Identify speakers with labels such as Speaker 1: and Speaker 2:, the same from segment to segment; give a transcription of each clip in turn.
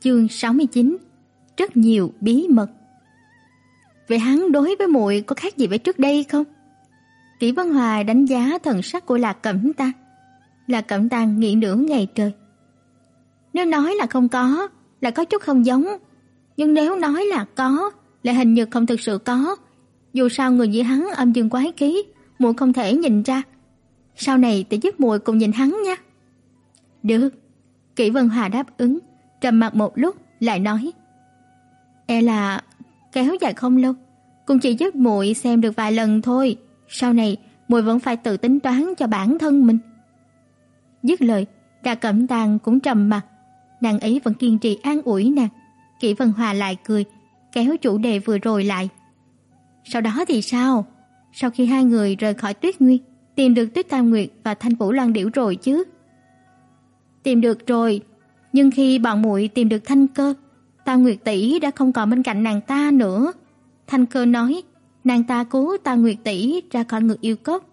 Speaker 1: Chương 69 Rất nhiều bí mật Vậy hắn đối với muội có khác gì với trước đây không? Kỷ Vân Hòa đánh giá thần sắc của Lạc Cẩm Tang. Lạc Cẩm Tang nghĩ nửa ngày trời. Nếu nói là không có, là có chút không giống, nhưng nếu nói là có, lại hình như không thực sự có. Dù sao người như hắn âm dương quái khí, muội không thể nhìn ra. Sau này tỷ giúp muội cùng nhìn hắn nha. Được. Kỷ Vân Hòa đáp ứng, trầm mặc một lúc lại nói: "E là kéo dài không lâu, cũng chỉ giúp muội xem được vài lần thôi, sau này muội vẫn phải tự tính toán cho bản thân mình." Dứt lời, Đa Cẩm Tàng cũng trầm mặc, nàng ấy vẫn kiên trì an ủi nàng. Kỷ Vân Hòa lại cười, kéo chủ đề vừa rồi lại. Sau đó thì sao? Sau khi hai người rời khỏi Tuyết Nguyên, tìm được Tuyết Tam Nguyệt và Thanh Vũ Loan Điểu rồi chứ? Tìm được rồi, nhưng khi bọn muội tìm được Thanh Cơ, Tam Nguyệt tỷ đã không còn bên cạnh nàng ta nữa. Thanh Cơ nói, nàng ta cứu Tam Nguyệt tỷ ra khỏi ngực yêu cốc.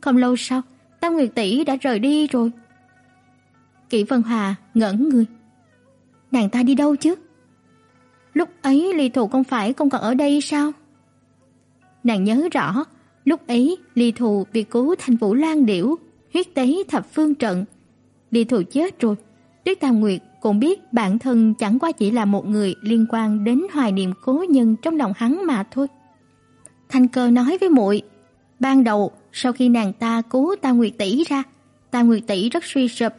Speaker 1: Không lâu sau, Tam Nguyệt tỷ đã rời đi rồi. Kỷ Vân Hòa ngẩn người. Nàng ta đi đâu chứ? Lúc ấy Ly Thụ không phải không còn ở đây sao? Nàng nhớ rõ, lúc ấy Ly Thụ bị cứu thành Vũ Lan Điểu, huyết tế thập phương trận. Ly Thụ chết rồi, Tuyết Tam Nguyệt cũng biết bản thân chẳng qua chỉ là một người liên quan đến hoài niệm cố nhân trong lòng hắn mà thôi. Thanh Cơ nói với muội, ban đầu sau khi nàng ta cứu Tam Nguyệt tỷ ra, Tam Nguyệt tỷ rất suy sụp,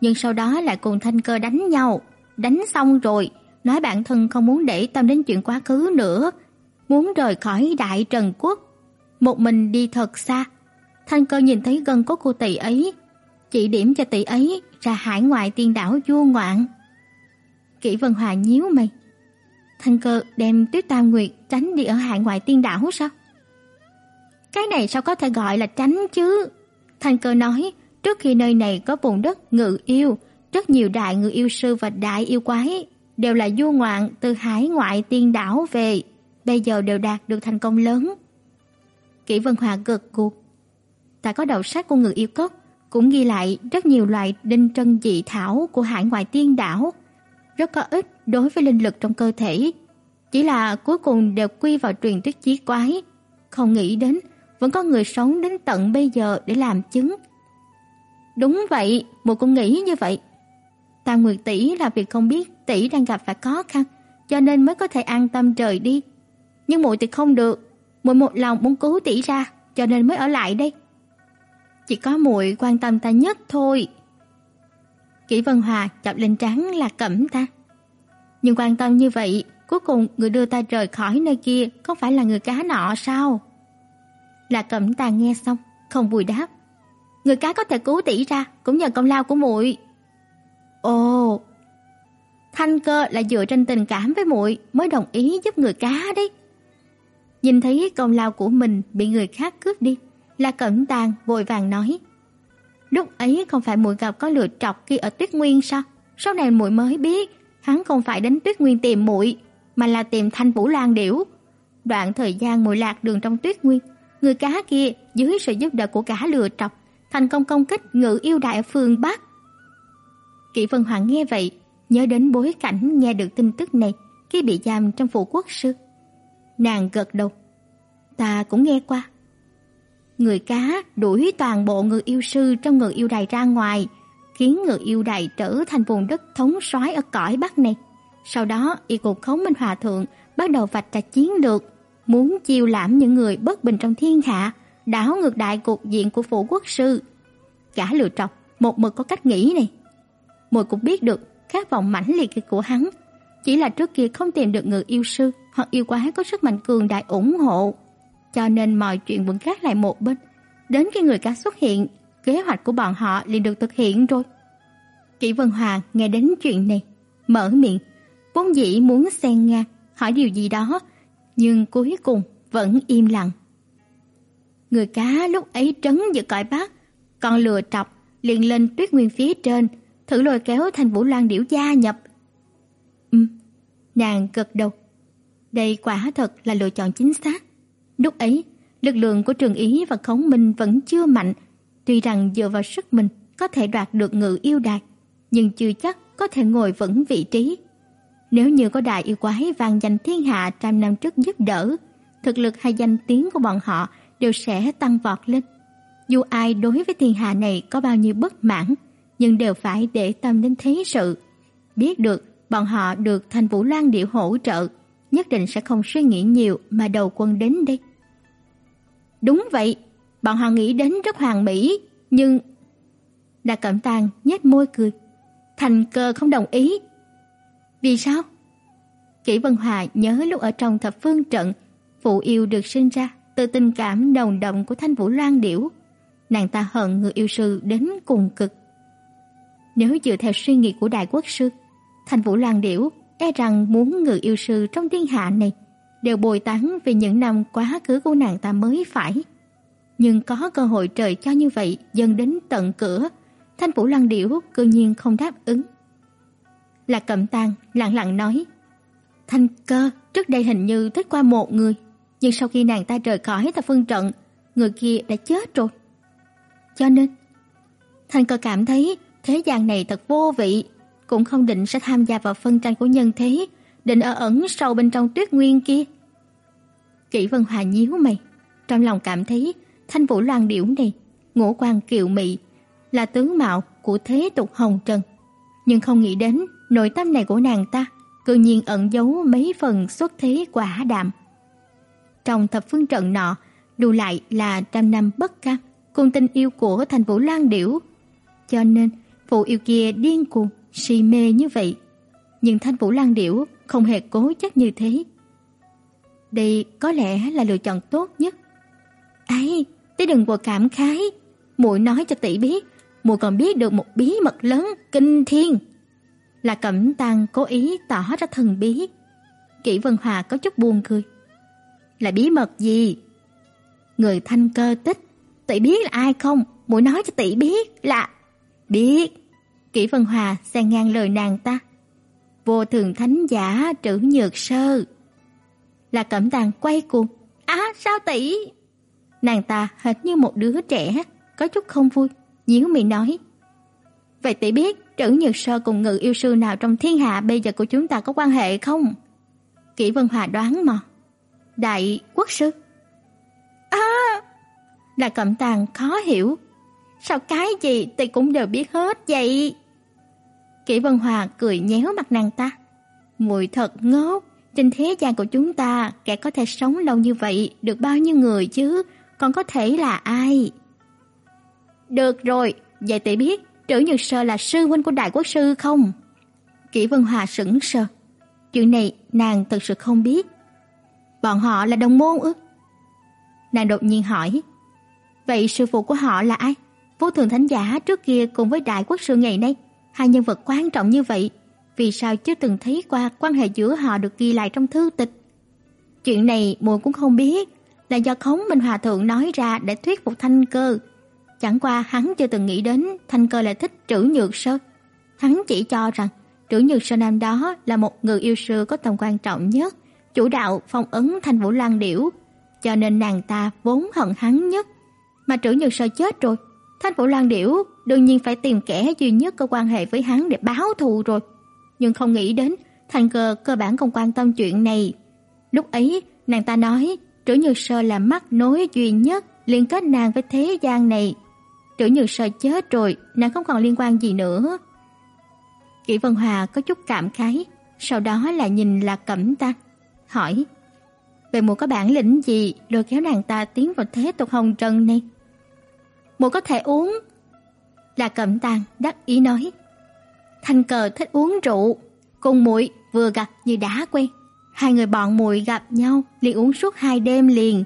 Speaker 1: nhưng sau đó lại cùng Thanh Cơ đánh nhau, đánh xong rồi, nói bản thân không muốn để tâm đến chuyện quá khứ nữa, muốn rời khỏi Đại Trần quốc, một mình đi thật xa. Thanh Cơ nhìn thấy gần cốt cô tỷ ấy, chỉ điểm cho tỷ ấy ra hải ngoại tiên đảo vua ngoạn. Kỷ Vân Hòa nhíu mày. Thanh Cơ đem Tuyết Tam Nguyệt tránh đi ở hải ngoại tiên đảo sao? Cái này sao có thể gọi là tránh chứ? Thanh Cơ nói, trước khi nơi này có vùng đất ngự yêu, rất nhiều đại ngự yêu sư và đại yêu quái đều là du ngoạn từ hải ngoại tiên đảo về, bây giờ đều đạt được thành công lớn. Kỷ Vân Hòa gật gù. Ta có đầu sách của ngự yêu cốc, cũng ghi lại rất nhiều loại đinh trân dị thảo của hải ngoại tiên đảo, rất có ích đối với linh lực trong cơ thể. Chỉ là cuối cùng đều quy vào truyền thuyết chí quái, không nghĩ đến vẫn có người sống đến tận bây giờ để làm chứng. Đúng vậy, một cũng nghĩ như vậy. ta Nguyệt tỷ là việc không biết tỷ đang gặp phải khó khăn, cho nên mới có thể an tâm rời đi. Nhưng muội thì không được, muội một lòng muốn cứu tỷ ra, cho nên mới ở lại đây. Chỉ có muội quan tâm ta nhất thôi. Kỷ Vân Hòa chọc lên trán là Cẩm ta. Nhưng quan tâm như vậy, cuối cùng người đưa ta rời khỏi nơi kia không phải là người cá nọ sao? Là Cẩm ta nghe xong, không vui đáp. Người cá có thể cứu tỷ ra cũng nhờ công lao của muội. Ồ, Thanh Cơ là dựa trên tình cảm với muội mới đồng ý giúp người cá đấy. Nhìn thấy công lao của mình bị người khác cướp đi, La Cẩn Tàng vội vàng nói: "Lúc ấy không phải muội gặp có lừa trọc kia ở Tuyết Nguyên sao? Sau này muội mới biết, hắn không phải đến Tuyết Nguyên tìm muội, mà là tìm Thanh Vũ Lan điểu. Đoạn thời gian muội lạc đường trong Tuyết Nguyên, người cá kia dưới sự giúp đỡ của cả lừa trọc, thành công công kích ngự yêu đại ở phương Bắc." Kỷ Vân Hoàng nghe vậy, nhớ đến bối cảnh nghe được tin tức này khi bị giam trong phủ quốc sư. Nàng gật đầu. Ta cũng nghe qua. Người cá đuổi toàn bộ người yêu sư trong người yêu đài ra ngoài, khiến người yêu đài trở thành vùng đất thống soái ở cõi Bắc này. Sau đó, y cục khống minh hòa thượng bắt đầu vạch ra chiến lược, muốn chiêu lãm những người bất bình trong thiên hạ, đảo ngược đại cục diện của phủ quốc sư. Cả lựa trọc, một mực có cách nghĩ này. Mùi cũng biết được khát vọng mãnh liệt của hắn, chỉ là trước kia không tìm được người yêu sư hoặc yêu quái có sức mạnh cường đại ủng hộ, cho nên mọi chuyện vẫn gác lại một bên. Đến khi người cá xuất hiện, kế hoạch của bọn họ liền được thực hiện rồi. Kỷ Vân Hoàng nghe đến chuyện này, mở miệng, vốn dĩ muốn xen ngang hỏi điều gì đó, nhưng cuối cùng vẫn im lặng. Người cá lúc ấy trấn giữa cõi bát còn lừa trọc liền lên tuyết nguyên phía trên, thử lôi kéo Thành Vũ Loan điểu gia nhập. Ừm, nàng gật đầu. Đây quả thật là lựa chọn chính xác. Lúc ấy, lực lượng của Trường Ý và Khống Minh vẫn chưa mạnh, tuy rằng dựa vào sức mình có thể đoạt được ngự yêu đài, nhưng chưa chắc có thể ngồi vững vị trí. Nếu như có đại yêu quái vang danh thiên hạ trăm năm trước giúp đỡ, thực lực hay danh tiếng của bọn họ đều sẽ tăng vọt lên. Dù ai đối với thiên hạ này có bao nhiêu bất mãn, nhưng đều phải để tâm đến thế sự. Biết được bọn họ được Thành Vũ Loan Điệu hỗ trợ, nhất định sẽ không suy nghĩ nhiều mà đầu quân đến đây. Đúng vậy, bọn họ nghĩ đến rất hoàn mỹ, nhưng Đa Cẩm Tàng nhếch môi cười. Thành cơ không đồng ý. Vì sao? Kỷ Vân Hòa nhớ lúc ở trong thập phương trận, phụ yêu được sinh ra từ tình cảm nồng đậm của Thanh Vũ Loan Điểu. Nàng ta hận người yêu sư đến cùng cực. Nếu dựa theo suy nghĩ của đại quốc sư, Thanh Vũ Loan Điểu e rằng muốn người yêu sư trong thiên hạ này đều bồi tán vì những năm quá khứ của nàng ta mới phải. Nhưng có cơ hội trời cho như vậy dần đến tận cửa, Thanh Vũ Lăng Điểu cư nhiên không đáp ứng. Lạc Cẩm Tang lặng lặng nói: "Thanh Cơ trước đây hình như thích qua một người, nhưng sau khi nàng ta rời khỏi ta phân trận, người kia đã chết rồi. Cho nên, Thanh Cơ cảm thấy thế gian này thật vô vị, cũng không định sẽ tham gia vào phân tranh của nhân thế, định ở ẩn sâu bên trong tuyết nguyên kia." Kỷ Vân Hòa nhíu mày, trong lòng cảm thấy Thanh Vũ Loan điểu này, ngũ quan kiều mị, là tướng mạo của thế tục hồng trần, nhưng không nghĩ đến nội tâm này của nàng ta cư nhiên ẩn giấu mấy phần xuất thế quả đạm. Trong thập phương trận nọ, đủ lại là trăm năm bất cam, cùng tình yêu của thành vũ lan điểu. Cho nên, phụ yêu kia điên cuồng, si mê như vậy. Nhưng thanh vũ lan điểu không hề cố chấp như thế. Đây có lẽ là lựa chọn tốt nhất. Ấy, tỷ đừng quá cảm khái. muội nói cho tỷ biết, muội còn biết được một bí mật lớn kinh thiên. Là Cẩm Tang cố ý tỏ ra thần bí. Kỷ Vân Hòa có chút buồn cười. Là bí mật gì? Người thanh cơ tích, tỷ biết là ai không? Muội nói cho tỷ biết là biết. Kỷ Vân Hòa xen ngang lời nàng ta. Vô thường thánh giả trữ nhược sơ. Là Cẩm Tang quay cuồng. "Á, sao tỷ?" Nàng ta hệt như một đứa trẻ, có chút không vui, nhíu mày nói: "Vậy tỷ biết Trữ Nhược Sơ cùng ngự yêu sư nào trong thiên hạ bây giờ của chúng ta có quan hệ không?" Kỷ Vân Hòa đoán mà. Đại quốc sư. À! Là Cẩm Tàng khó hiểu. Sao cái gì tỷ cũng đều biết hết vậy? Kỷ Vân Hòa cười nhéo mặt nàng ta. Mùi thật ngốc, trên thế gian của chúng ta, kẻ có thể sống lâu như vậy được bao nhiêu người chứ, còn có thể là ai? Được rồi, vậy tỷ biết Trữ Nhược Sơ là sư huynh của đại quốc sư không? Kỷ Vân Hòa sững sờ. Chuyện này nàng thật sự không biết. Bọn họ là đồng môn ư? Nàng đột nhiên hỏi. Vậy sư phụ của họ là ai? Vô thường thánh giả trước kia cùng với đại quốc sư ngày nay, hai nhân vật quan trọng như vậy, vì sao chưa từng thấy qua quan hệ giữa họ được ghi lại trong thư tịch? Chuyện này muội cũng không biết, là do Khống Minh Hòa thượng nói ra để thuyết phục Thanh Cơ. Chẳng qua hắn chưa từng nghĩ đến Thanh Cơ lại thích Trữ Nhược Sơ. Hắn chỉ cho rằng Trữ Nhược Sơ năm đó là một người yêu sư có tầm quan trọng nhất, chủ đạo phong ấn Thanh Vũ Lan Điểu, cho nên nàng ta vốn hận hắn nhất. Mà Trữ Nhược Sơ chết rồi, Thanh Vũ Lan Điểu đương nhiên phải tìm kẻ duy nhất có quan hệ với hắn để báo thù rồi. Nhưng không nghĩ đến thành Cơ cơ bản không quan tâm chuyện này. Lúc ấy, nàng ta nói Trữ Như Sơ là mắt nối duy nhất liên kết nàng với thế gian này. Trữ Như Sơ chết rồi, nàng không còn liên quan gì nữa. Kỷ Vân Hòa có chút cảm khái, sau đó là nhìn là Cẩm ta, hỏi: "Vậy muội có bản lĩnh gì lôi kéo nàng ta tiến vào thế tục hồng trần này?" "Muội có thể uống." là Cẩm Tang đắc ý nói: "Thanh Cờ thích uống rượu, cùng muội vừa gặp như đã quen." Hai người bọn muội gặp nhau liền uống suốt hai đêm liền.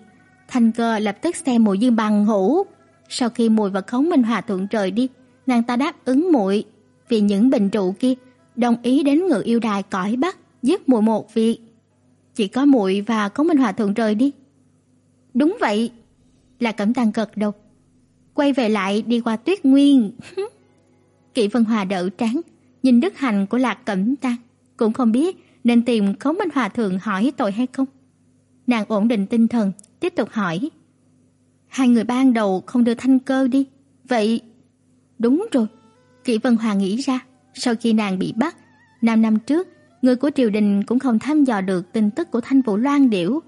Speaker 1: Thanh Cơ lập tức xem muội như bằng hữu. Sau khi muội và Khống Minh Hòa thượng trời đi, nàng ta đáp ứng muội vì những bình rượu kia, đồng ý đến ngự yêu đài cõi Bắc giúp muội một việc. Chỉ có muội và Khống Minh Hòa thượng trời đi. Đúng vậy, là Cẩm tàng cật đầu. Quay về lại đi qua Tuyết Nguyên. Kỷ Vân Hòa đỡ trán, nhìn đức hành của Lạc Cẩm Tang, cũng không biết nên tìm khấu Minh Hòa thượng hỏi tội hay không. Nàng ổn định tinh thần, tiếp tục hỏi. Hai người ban đầu không đưa thanh cơ đi, vậy đúng rồi. Kỷ Vân Hòa nghĩ ra, sau khi nàng bị bắt, năm năm trước, người của triều đình cũng không thăm dò được tin tức của Thanh Vũ Loan Điểu,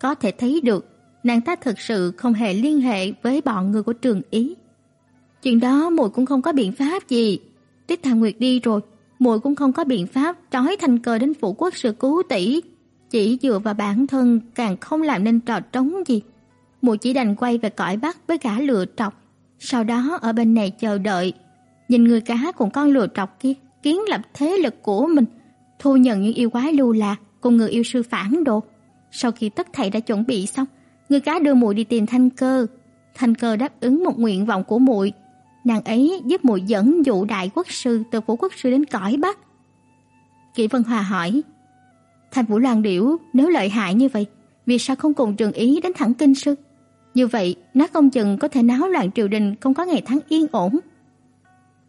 Speaker 1: có thể thấy được nàng ta thật sự không hề liên hệ với bọn người của Trường Ý. Chuyện đó muội cũng không có biện pháp gì. Tiết Thà Nguyệt đi rồi, muội cũng không có biện pháp trói thành cờ đến phủ quốc sư cứu tỷ, chỉ dựa vào bản thân càng không làm nên trò trống gì. Muội chỉ đành quay về cõi Bắc với gã lừa trọc, sau đó ở bên này chờ đợi, nhìn người cá cùng con lừa trọc kia kiến lập thế lực của mình, thu nhận những yêu quái lưu lạc cùng người yêu sư phản đồ. Sau khi tất thảy đã chuẩn bị xong, người cá đưa muội đi tìm Thanh Cơ. Thanh Cơ đáp ứng một nguyện vọng của muội, nàng ấy giúp muội dẫn dụ đại quốc sư từ phủ quốc sư đến cõi Bắc. Kỷ Vân Hòa hỏi: "Thanh Vũ Loan Điểu nếu lợi hại như vậy, vì sao không cùng Trường Ý đến thẳng kinh sư? Như vậy, nó không chừng có thể náo loạn triều đình không có ngày tháng yên ổn."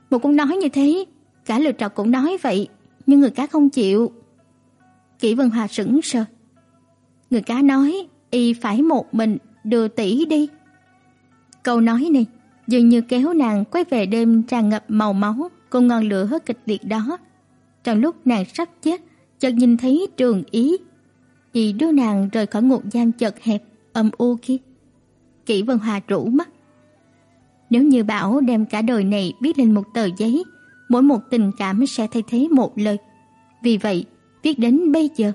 Speaker 1: Một cũng nói như thế, cả lượt trọc cũng nói vậy, nhưng người cá không chịu. Kỷ Vân Hòa sững sờ. Người cá nói, y phải một mình đưa tỷ đi. Câu nói này dường như kéo nàng quay về đêm tràn ngập màu máu cùng ngọn lửa hơi kịch liệt đó. Trong lúc nàng sắp chết, chợt nhìn thấy Trường Ý, y đưa nàng rời khỏi ngục giam chật hẹp âm u kia. Kỷ Vân Hòa rũ mắt. Nếu như bảo đem cả đời này viết lên một tờ giấy, mỗi một tình cảm sẽ thay thế một lời. Vì vậy, viết đến bây giờ,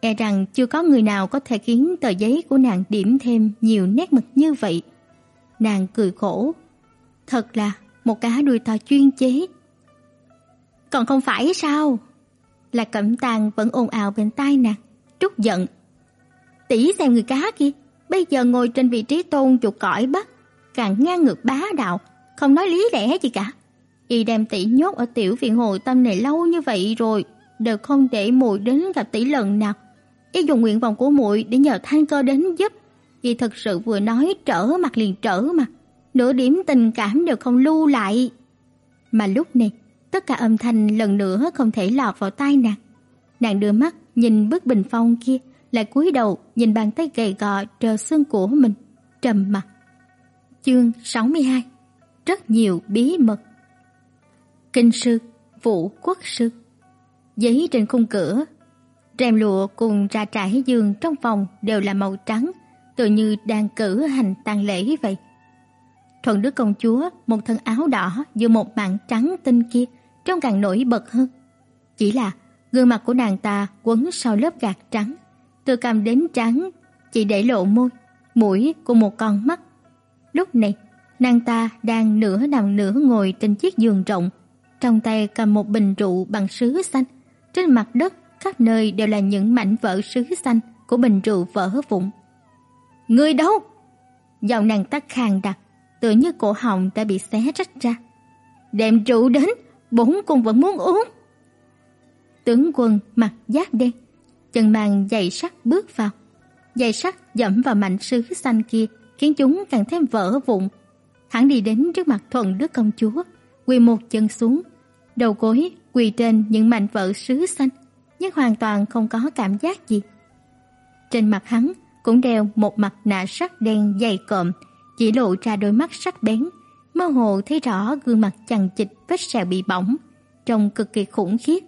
Speaker 1: e rằng chưa có người nào có thể khiến tờ giấy của nàng điểm thêm nhiều nét mực như vậy. Nàng cười khổ, thật là một cá đuôi to chuyên chế. Còn không phải sao? Là Cẩm Tàng vẫn ồn ào bên tai nàng, trút giận. Tỷ xem người cá kia, bây giờ ngồi trên vị trí tôn chuột cõi Bắc, càng ngang ngược bá đạo, không nói lý lẽ gì cả. Y đem tỷ nhốt ở tiểu viện hồ tâm này lâu như vậy rồi, đều không để muội đến gặp tỷ lần nào. Y dùng nguyện vọng của muội để nhờ Thanh Cơ đến giúp. Y thật sự vừa nói trở mặt liền trở mặt, nửa điểm tình cảm đều không lưu lại. Mà lúc này, tất cả âm thanh lần nữa không thể lọt vào tai nàng. Nàng đưa mắt nhìn bức bình phong kia, lại cúi đầu nhìn bàn tay gầy gò trơ xương của mình, trầm mặt. Chương 62 Rất nhiều bí mật Kinh sư, vũ quốc sư Giấy trên khung cửa Rèm lụa cùng ra trải giường trong phòng đều là màu trắng Tự như đang cử hành tang lễ vậy Thuận đức công chúa Một thân áo đỏ giữa một mảng trắng tinh kia Trông càng nổi bật hơn Chỉ là gương mặt của nàng ta quấn sau lớp gạc trắng Từ cằm đến trắng Chỉ để lộ môi Mũi cùng một con mắt Lúc này, nàng ta đang nửa nằm nửa ngồi trên chiếc giường rộng, trong tay cầm một bình rượu bằng sứ xanh. Trên mặt đất khắp nơi đều là những mảnh vỡ sứ xanh của bình rượu vỡ vụn. "Ngươi đâu?" Giọng nàng tắc khàn đặc, tựa như cổ họng đã bị xé rách ra. "Đem rượu đến, bốn cung vẫn muốn uống." Tướng quân mặt giáp đen, chân mang giày sắt bước vào. Giày sắt dẫm vào mảnh sứ xanh kia khiến chúng càng thêm vỡ vụn. Hắn đi đến trước mặt Thuận Đức công chúa, quỳ một chân xuống, đầu gối quỳ trên những mảnh vỡ sứ xanh, nhưng hoàn toàn không có cảm giác gì. Trên mặt hắn cũng đeo một mặt nạ sắt đen dày cộm, chỉ lộ ra đôi mắt sắc bén, mơ hồ thấy rõ gương mặt chằng chịt vết sẹo bị bỏng, trông cực kỳ khủng khiếp.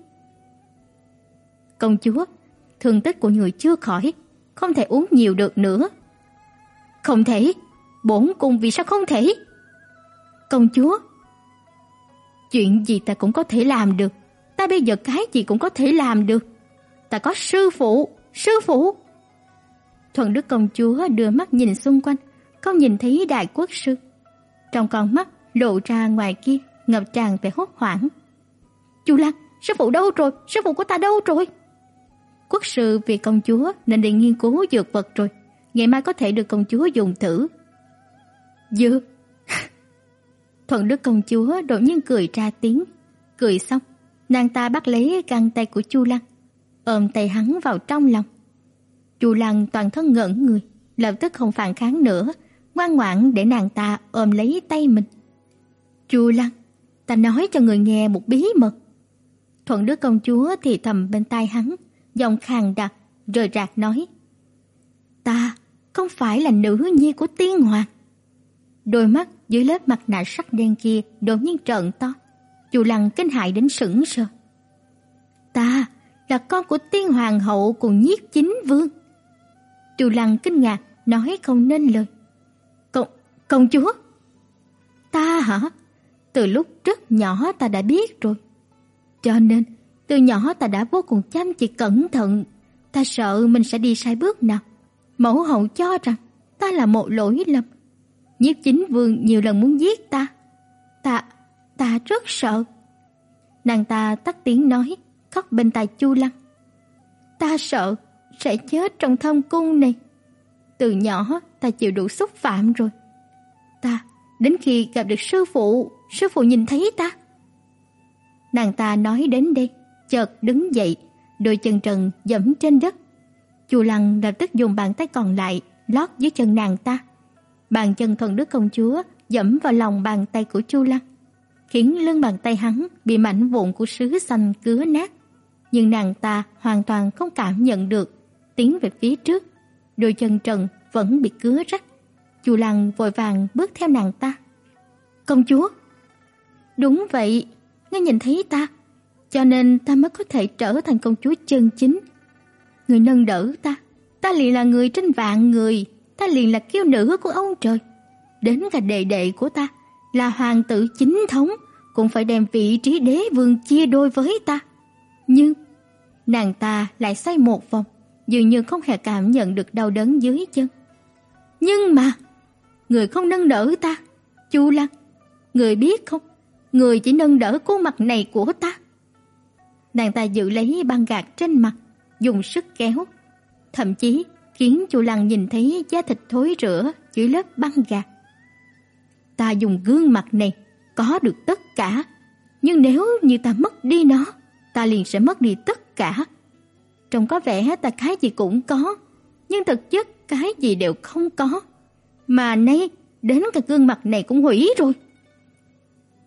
Speaker 1: Công chúa, thương tích của người chưa khỏi, không thể uống nhiều được nữa. Không thể, bổn cung vì sao không thể? Công chúa, chuyện gì ta cũng có thể làm được, ta bây giờ cái gì cũng có thể làm được. Ta có sư phụ, sư phụ. Thuần Đức công chúa đưa mắt nhìn xung quanh, không nhìn thấy đại quốc sư. Trong con mắt lộ ra ngoài kia ngập tràn vẻ hốt hoảng. Chu Lăng, sư phụ đâu rồi? Sư phụ của ta đâu rồi? Quốc sư vì công chúa nên đi nghiên cứu dược vật rồi ngày mai có thể được công chúa dùng thử. Dược? Thuận Đức công chúa đột nhiên cười ra tiếng, cười xong, nàng ta bắt lấy găng tay của Chu Lăng, ôm tay hắn vào trong lòng. Chu Lăng toàn thân ngẩn người, lập tức không phản kháng nữa, ngoan ngoãn để nàng ta ôm lấy tay mình. Chu Lăng, ta nói cho người nghe một bí mật. Thuận Đức công chúa thì thầm bên tai hắn, giọng khàn đặc, rời rạc nói: "Ta không phải là nữ nhi của tiên hoàng. Đôi mắt dưới lớp mặt nạ sắc đen kia đột nhiên trợn to. Chu Lăng kinh hãi đến sững sờ. Ta, là con của tiên hoàng hậu cùng nhiếp chính vương. Chu Lăng kinh ngạc nói không nên lời. "Công công chúa?" "Ta hả? Từ lúc rất nhỏ ta đã biết rồi. Cho nên từ nhỏ ta đã vô cùng chăm chỉ cẩn thận, ta sợ mình sẽ đi sai bước nào. Mẫu hậu cho rằng ta là một lỗi lầm. Nhiếp Chính Vương nhiều lần muốn giết ta. Ta ta rất sợ." Nàng ta tắt tiếng nói, khóc bên tai Chu Lăng. "Ta sợ sẽ chết trong thâm cung này. Từ nhỏ ta chịu đủ xúc phạm rồi. Ta đến khi gặp được sư phụ, sư phụ nhìn thấy ta." Nàng ta nói đến đây, chợt đứng dậy, đôi chân trần dẫm trên đất. Chu Lăng lập tức dùng bàn tay còn lại lót dưới chân nàng ta. Bàn chân thuần đức công chúa dẫm vào lòng bàn tay của Chu Lăng, khiến lưng bàn tay hắn bị mảnh vụn của sứ xanh cứa nát. Nhưng nàng ta hoàn toàn không cảm nhận được, tiến về phía trước, đôi chân trần vẫn bị cứa rách. Chu Lăng vội vàng bước theo nàng ta. "Công chúa?" "Đúng vậy, ngươi nhìn thấy ta, cho nên ta mới có thể trở thành công chúa chân chính. Người nâng đỡ ta, ta liền là người trên vạn người, ta liền là kiêu nữ của ông trời. Đến cả đệ đệ của ta là hoàng tử chính thống cũng phải đem vị trí đế vương chia đôi với ta. Nhưng nàng ta lại xoay một vòng, dường như không hề cảm nhận được đau đớn dưới chân. Nhưng mà, người không nâng đỡ ta, Chu Lăng, người biết không, người chỉ nâng đỡ khuôn mặt này của ta. Nàng ta giữ lấy băng gạc trên mặt, dùng sức kéo, thậm chí khiến Chu Lăng nhìn thấy da thịt thối rữa dưới lớp băng gạc. Ta dùng gương mặt này có được tất cả, nhưng nếu như ta mất đi nó, ta liền sẽ mất đi tất cả. Trông có vẻ ta cái gì cũng có, nhưng thực chất cái gì đều không có. Mà nay đến cả gương mặt này cũng hủy rồi.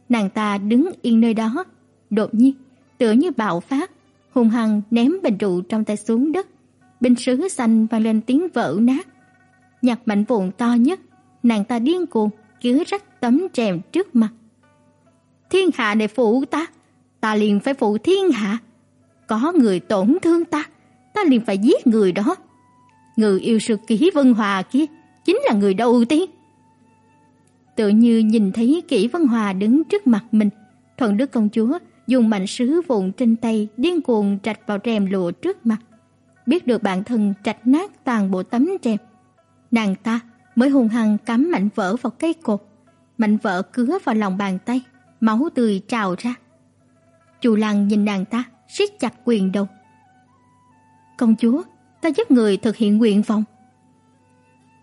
Speaker 1: Nàng ta đứng yên nơi đó, đột nhiên tựa như bạo phát, hung hăng ném bình rượu trong tay xuống đất. Bình sứ xanh vang lên tiếng vỡ nát. Nhặt mảnh vụn to nhất, nàng ta điên cuồng cứ rách tấm rèm trước mặt. Thiên hạ này phụ ta, ta liền phải phụ thiên hạ. Có người tổn thương ta, ta liền phải giết người đó. Người yêu sư kỹ Vân Hòa kia chính là người đầu tiên. Tự như nhìn thấy Kỷ Vân Hòa đứng trước mặt mình, Thuận Đức công chúa dùng mảnh sứ vụn trên tay điên cuồng trạch vào rèm lụa trước mặt. Biết được bản thân trạch nát toàn bộ tấm rèm, nàng ta mới hung hăng cắm mạnh vỡ vào cây cột. mạnh vỡ cứa vào lòng bàn tay, máu tươi trào ra. Chu Lăng nhìn nàng ta, siết chặt quyền đầu. "Công chúa, ta giúp người thực hiện nguyện vọng."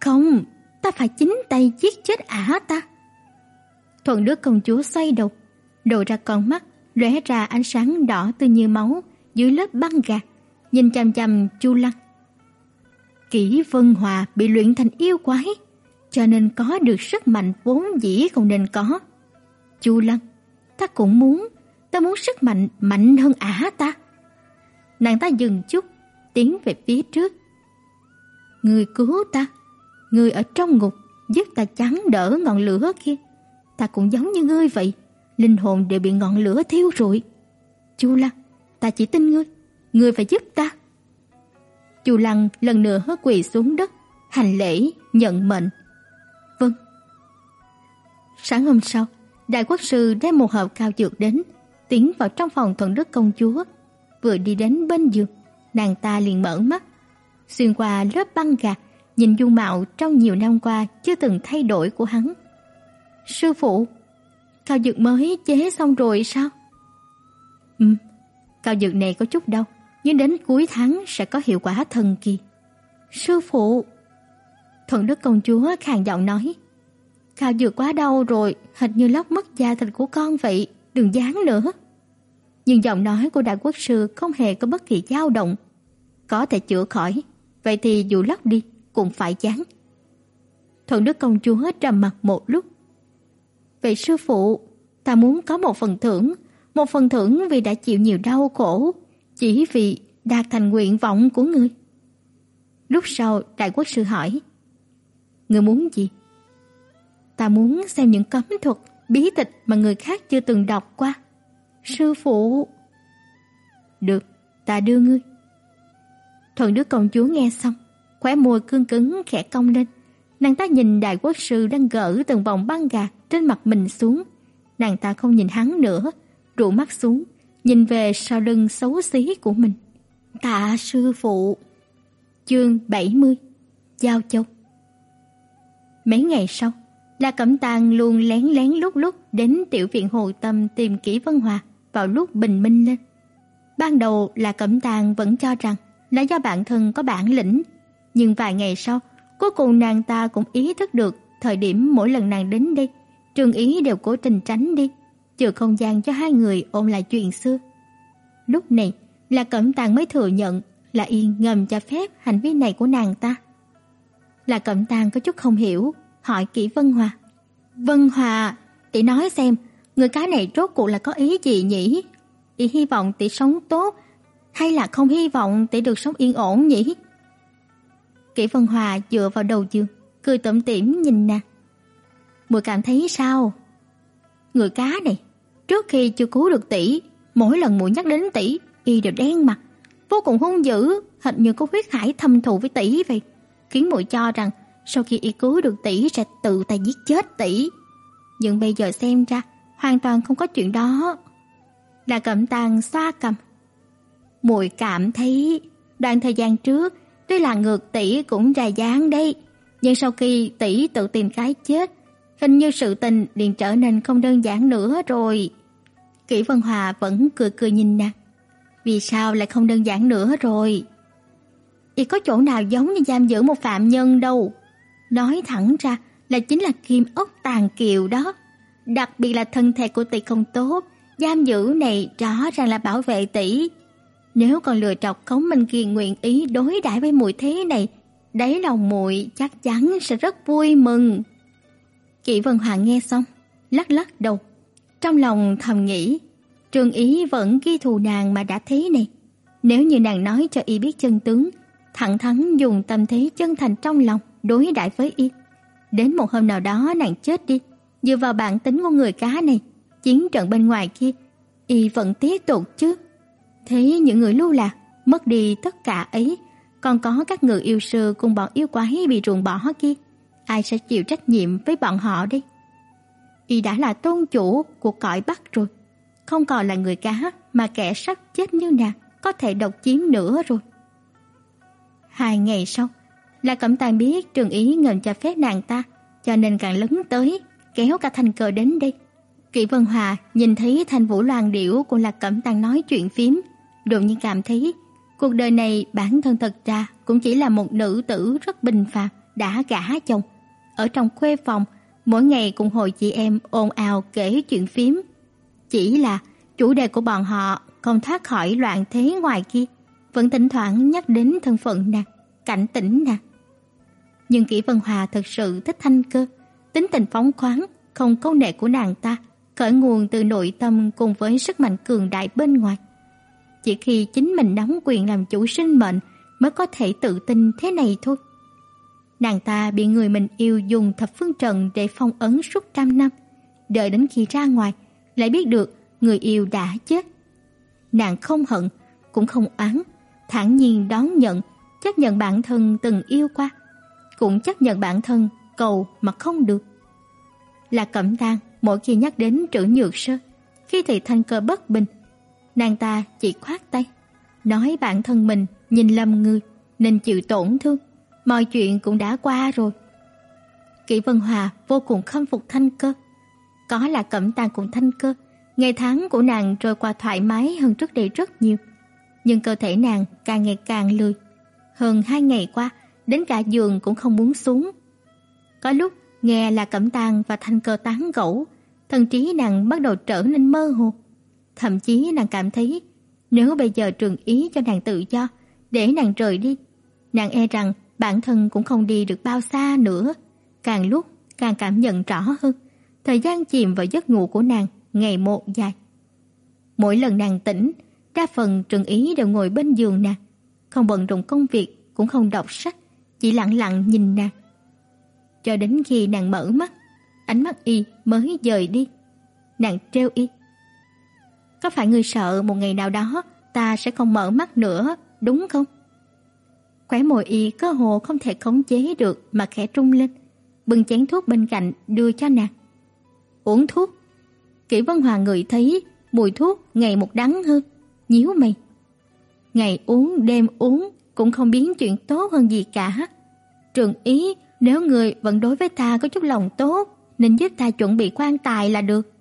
Speaker 1: "Không, ta phải chính tay giết chết ả ta." Thuận Đức công chúa xoay đầu, lộ ra con mắt lóe ra ánh sáng đỏ tươi như máu dưới lớp băng gạc, nhìn chằm chằm Chu Lăng. Kỷ Vân Hòa bị luyện thành yêu quái, cho nên có được sức mạnh vốn dĩ không nên có. Chu Lăng, ta cũng muốn, ta muốn sức mạnh mạnh hơn ả ta. Nàng ta dừng chút, tiến về phía trước. Người cứu ta, người ở trong ngục giúp ta chắn đỡ ngọn lửa kia. Ta cũng giống như ngươi vậy linh hồn đều bị ngọn lửa thiêu rụi. Chu Lăng, ta chỉ tin ngươi, ngươi phải giúp ta. Chu Lăng lần nữa hất quỳ xuống đất, hành lễ, nhận mệnh. Vâng. Sáng hôm sau, đại quốc sư đem một hộp cao dược đến, tiến vào trong phòng thuận đức công chúa. Vừa đi đến bên giường, nàng ta liền mở mắt, xuyên qua lớp băng gạc, nhìn dung mạo trong nhiều năm qua chưa từng thay đổi của hắn. Sư phụ, Cao dược mới chế xong rồi sao? Ừm, cao dược này có chút đâu, nhưng đến cuối tháng sẽ có hiệu quả thần kỳ. Sư phụ, Thuận Đức công chúa khàn giọng nói, cao dược quá đau rồi, hệt như lóc mất da thịt của con vậy, đừng dán nữa. Nhưng giọng nói của đại quốc sư không hề có bất kỳ dao động. Có thể chữa khỏi, vậy thì dù lóc đi cũng phải dán. Thuận Đức công chúa trầm mặt một lúc, Vậy sư phụ, ta muốn có một phần thưởng, một phần thưởng vì đã chịu nhiều đau khổ, chỉ vì đạt thành nguyện vọng của ngươi. Lúc sau, đại quốc sư hỏi, Ngươi muốn gì? Ta muốn xem những cấm thuật, bí tịch mà người khác chưa từng đọc qua. Sư phụ... Được, ta đưa ngươi. Thuận đứa công chúa nghe xong, khóe môi cương cứng khẽ cong lên. Nàng ta nhìn đại quốc sư đang gỡ từng vòng băng gạc trên mặt mình xuống. Nàng ta không nhìn hắn nữa, rũ mắt xuống, nhìn về sau lưng xấu xí của mình. Tạ sư phụ. Chương 70. Giao Châu. Mấy ngày sau, La Cẩm Tàng luôn lén lén lúc lúc đến tiểu viện Hồ Tâm tìm Kỷ Vân Hòa vào lúc bình minh lên. Ban đầu là Cẩm Tàng vẫn cho rằng là do bản thân có bản lĩnh, nhưng vài ngày sau, cuối cùng nàng ta cũng ý thức được thời điểm mỗi lần nàng đến đây, Trường Ý đều cố tình tránh đi, chừa không gian cho hai người ôm lại chuyện xưa. Lúc này, là Cẩm Tàng mới thừa nhận là Yên ngầm cho phép hành vi này của nàng ta. Là Cẩm Tàng có chút không hiểu, hỏi kỹ Vân Hòa. "Vân Hòa, tỷ nói xem, người cá này rốt cuộc là có ý gì nhỉ? Y hy vọng tỷ sống tốt hay là không hy vọng tỷ được sống yên ổn nhỉ?" Kỷ Vân Hòa dựa vào đầu giường, cười tủm tỉm nhìn nàng. "Muội cảm thấy sao?" Người cá này, trước khi chưa cứu được tỷ, mỗi lần muội nhắc đến tỷ, y đều đen mặt, vô cùng hung dữ, hệt như có huyết hải thâm thù với tỷ vậy, khiến muội cho rằng sau khi y cứu được tỷ sẽ tự tay giết chết tỷ. Nhưng bây giờ xem ra, hoàn toàn không có chuyện đó. Là Cẩm Tàng xoa cầm. Muội cảm thấy đoạn thời gian trước, tuy là ngược tỷ cũng ra dáng đây, nhưng sau khi tỷ tự tìm cái chết, hình như sự tình liền trở nên không đơn giản nữa rồi. Kỷ Vân Hòa vẫn cười cười nhìn nàng. Vì sao lại không đơn giản nữa rồi? Y có chỗ nào giống như giam giữ một phạm nhân đâu. Nói thẳng ra là chính là kim ốc tàn kiều đó. Đặc biệt là thân thể của tỷ không tốt, giam giữ này rõ ràng là bảo vệ tỷ. Nếu còn lừa trọc Khống Minh Kiền nguyện ý đối đãi với muội thế này, đáy lòng muội chắc chắn sẽ rất vui mừng. Kỷ Vân Hoàng nghe xong, lắc lắc đầu, trong lòng thầm nghĩ, Trương Ý vẫn ghi thù nàng mà đã thế này. Nếu như nàng nói cho y biết chân tướng, thẳng thắn dùng tâm thế chân thành trong lòng đối đãi với y. Đến một hôm nào đó nàng chết đi, dựa vào bản tính của người cá này, chiến trận bên ngoài kia, y vẫn tiếp tục chứ. Thế những người lưu lạc mất đi tất cả ấy, còn có các người yêu sư cùng bọn yêu quái bị ruồng bỏ kia, ai sẽ chịu trách nhiệm với bọn họ đi? Y đã là tôn chủ của cõi Bắc rồi, không còn là người cá mà kẻ sắp chết như nàng có thể độc chiếm nữa rồi. Hai ngày sau, La Cẩm Tàng biết Trường Ý ngầm cho phép nàng ta, cho nên càng lấn tới, kéo cả thành cờ đến đây. Kỷ Vân Hòa nhìn thấy Thanh Vũ Loan điểu của Lạc Cẩm Tàng nói chuyện phím, đột nhiên cảm thấy cuộc đời này bản thân thật ra cũng chỉ là một nữ tử rất bình phàm đã gả chồng. Ở trong khuê phòng, mỗi ngày cùng hội chị em ồn ào kể chuyện phím. Chỉ là chủ đề của bọn họ không thoát khỏi loạn thế ngoài kia, vẫn thỉnh thoảng nhắc đến thân phận nàng, cảnh tỉnh nàng. Nhưng Kỷ Vân Hòa thật sự thích Thanh Cơ, tính tình phóng khoáng, không câu nệ của nàng ta, khởi nguồn từ nội tâm cùng với sức mạnh cường đại bên ngoài. Chỉ khi chính mình nắm quyền làm chủ sinh mệnh mới có thể tự tin thế này thôi. Nàng ta bị người mình yêu dùng thập phương trận để phong ấn suốt trăm năm, đợi đến khi ra ngoài lại biết được người yêu đã chết. Nàng không hận, cũng không oán, thản nhiên đón nhận, chấp nhận bản thân từng yêu qua, cũng chấp nhận bản thân cầu mà không được. Là Cẩm Tang mỗi khi nhắc đến Trữ Nhược Sơ, khi thì thanh cơ bất bình, nàng ta chỉ khoát tay, nói bản thân mình nhìn lầm người nên chịu tổn thương, mọi chuyện cũng đã qua rồi. Kỷ Vân Hòa vô cùng khâm phục Thanh Cơ, có là Cẩm tàng cùng Thanh Cơ, ngày tháng của nàng trôi qua thoải mái hơn trước đây rất nhiều, nhưng cơ thể nàng càng ngày càng lười. Hơn hai ngày qua, đến cả giường cũng không muốn xuống. Có lúc nghe là Cẩm tàng và Thanh Cơ tán gẫu, thần trí nàng bắt đầu trở nên mơ hồ. Thậm chí nàng cảm thấy nếu bây giờ trường ý cho nàng tự do, để nàng rời đi, nàng e rằng bản thân cũng không đi được bao xa nữa. Càng lúc càng cảm nhận rõ hơn, thời gian chìm vào giấc ngủ của nàng ngày một dài. Mỗi lần nàng tỉnh, đa phần Trừng Ý đều ngồi bên giường nàng, không bận rộn công việc, cũng không đọc sách, chỉ lặng lặng nhìn nàng. Cho đến khi nàng mở mắt, ánh mắt y mới dời đi. Nàng treo y. Có phải ngươi sợ một ngày nào đó ta sẽ không mở mắt nữa, đúng không? Khóe môi y cơ hồ không thể khống chế được mà khẽ trung lên, bưng chén thuốc bên cạnh đưa cho nàng. Uống thuốc. Kỷ Vân Hòa ngửi thấy mùi thuốc ngày một đắng hơn, nhíu mày. Ngày uống đêm uống cũng không biến chuyện tốt hơn gì cả. Trường ý, nếu người vẫn đối với ta có chút lòng tốt, nên giúp ta chuẩn bị quan tài là được.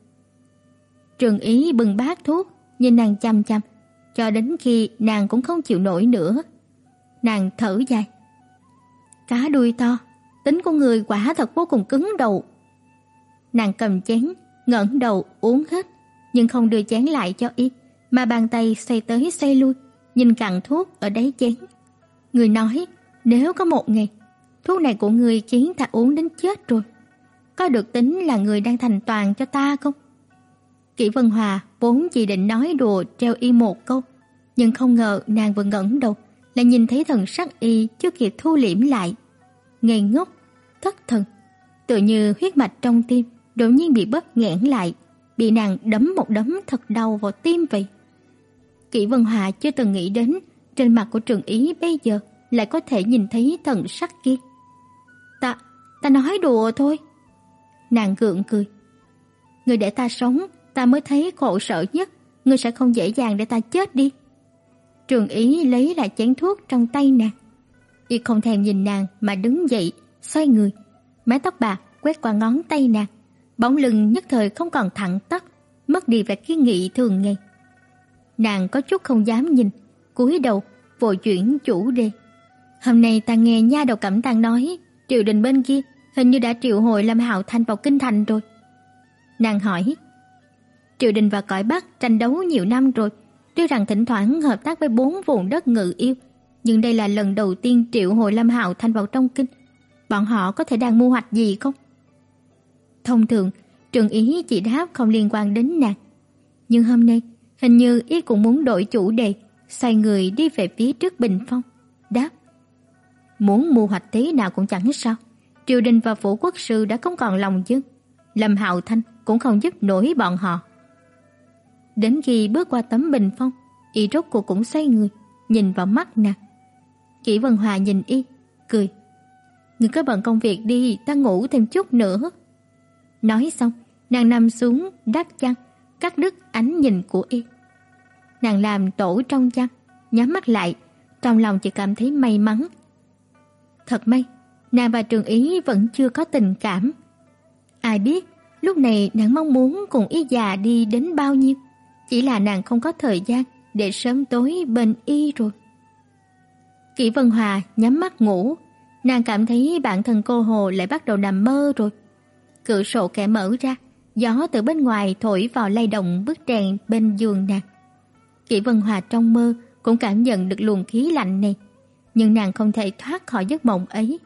Speaker 1: Trường ý bừng bát thuốc, nhìn nàng chăm chăm, cho đến khi nàng cũng không chịu nổi nữa. Nàng thở dài. Cá đuôi to, tính của người quả thật vô cùng cứng đầu. Nàng cầm chén, ngẩng đầu uống hết, nhưng không đưa chén lại cho y, mà bàn tay xoay tới xoay lui, nhìn cặn thuốc ở đáy chén. Người nói, nếu có một ngày, thuốc này của người khiến ta uống đến chết rồi, có được tính là người đang thành toàn cho ta không? Kỷ Vân Hòa vốn chỉ định nói đùa treo y một câu, nhưng không ngờ nàng vừa ngẩng đầu lại nhìn thấy thần sắc y chưa kịp thu liễm lại, ngây ngốc, thất thần, tựa như huyết mạch trong tim đột nhiên bị bóp nghẽn lại, bị nàng đấm một đấm thật đau vào tim vậy. Kỷ Vân Hòa chưa từng nghĩ đến trên mặt của Trường Ý bây giờ lại có thể nhìn thấy thần sắc kia. Ta, ta nói đùa thôi. Nàng gượng cười. Người để ta sống, ta mới thấy khổ sở nhất, người sẽ không dễ dàng để ta chết đi. Trường Ý lấy lại chén thuốc trong tay nàng. Y không thèm nhìn nàng mà đứng dậy, xoay người, mái tóc bạc quét qua ngón tay nàng, bóng lưng nhất thời không còn thẳng tắp, mất đi vẻ kiên nghị thường ngày. Nàng có chút không dám nhìn, cúi đầu vội chuyển chủ đề. Hôm nay ta nghe nha đầu Cẩm Tang nói, triều đình bên kia hình như đã triệu hồi Lâm Hạo Thanh vào kinh thành rồi. Nàng hỏi, triều đình và cõi Bắc tranh đấu nhiều năm rồi, tuy rằng thỉnh thoảng hợp tác với bốn vùng đất ngự yêu, nhưng đây là lần đầu tiên triệu hồi Lâm Hạo Thanh vào trong kinh. Bọn họ có thể đang mưu hoạch gì không? Thông thường, Trường Ý chỉ đáp không liên quan đến nàng. Nhưng hôm nay, hình như ý cũng muốn đổi chủ đề, xoay người đi về phía trước Bình Phong, đáp: Muốn mưu hoạch thế nào cũng chẳng sao. Triều đình và phủ quốc sư đã không còn lòng chứ Lâm Hạo Thanh cũng không giúp nổi bọn họ. Đến khi bước qua tấm bình phong, y rốt cuộc cũng xoay người, nhìn vào mắt nàng. Kỷ Vân Hòa nhìn y, cười. Người có bận công việc đi, ta ngủ thêm chút nữa. Nói xong, nàng nằm xuống đắp chăn, cắt đứt ánh nhìn của y. Nàng làm tổ trong chăn, nhắm mắt lại, trong lòng chỉ cảm thấy may mắn. Thật may, nàng và Trường Ý vẫn chưa có tình cảm. Ai biết, lúc này nàng mong muốn cùng y già đi đến bao nhiêu, chỉ là nàng không có thời gian để sớm tối bên y rồi. Kỷ Vân Hòa nhắm mắt ngủ, nàng cảm thấy bản thân cô hồ lại bắt đầu nằm mơ rồi. Cửa sổ kẻ mở ra, gió từ bên ngoài thổi vào lay động bức đèn bên giường nàng. Kỷ Vân Hòa trong mơ cũng cảm nhận được luồng khí lạnh này, nhưng nàng không thể thoát khỏi giấc mộng ấy.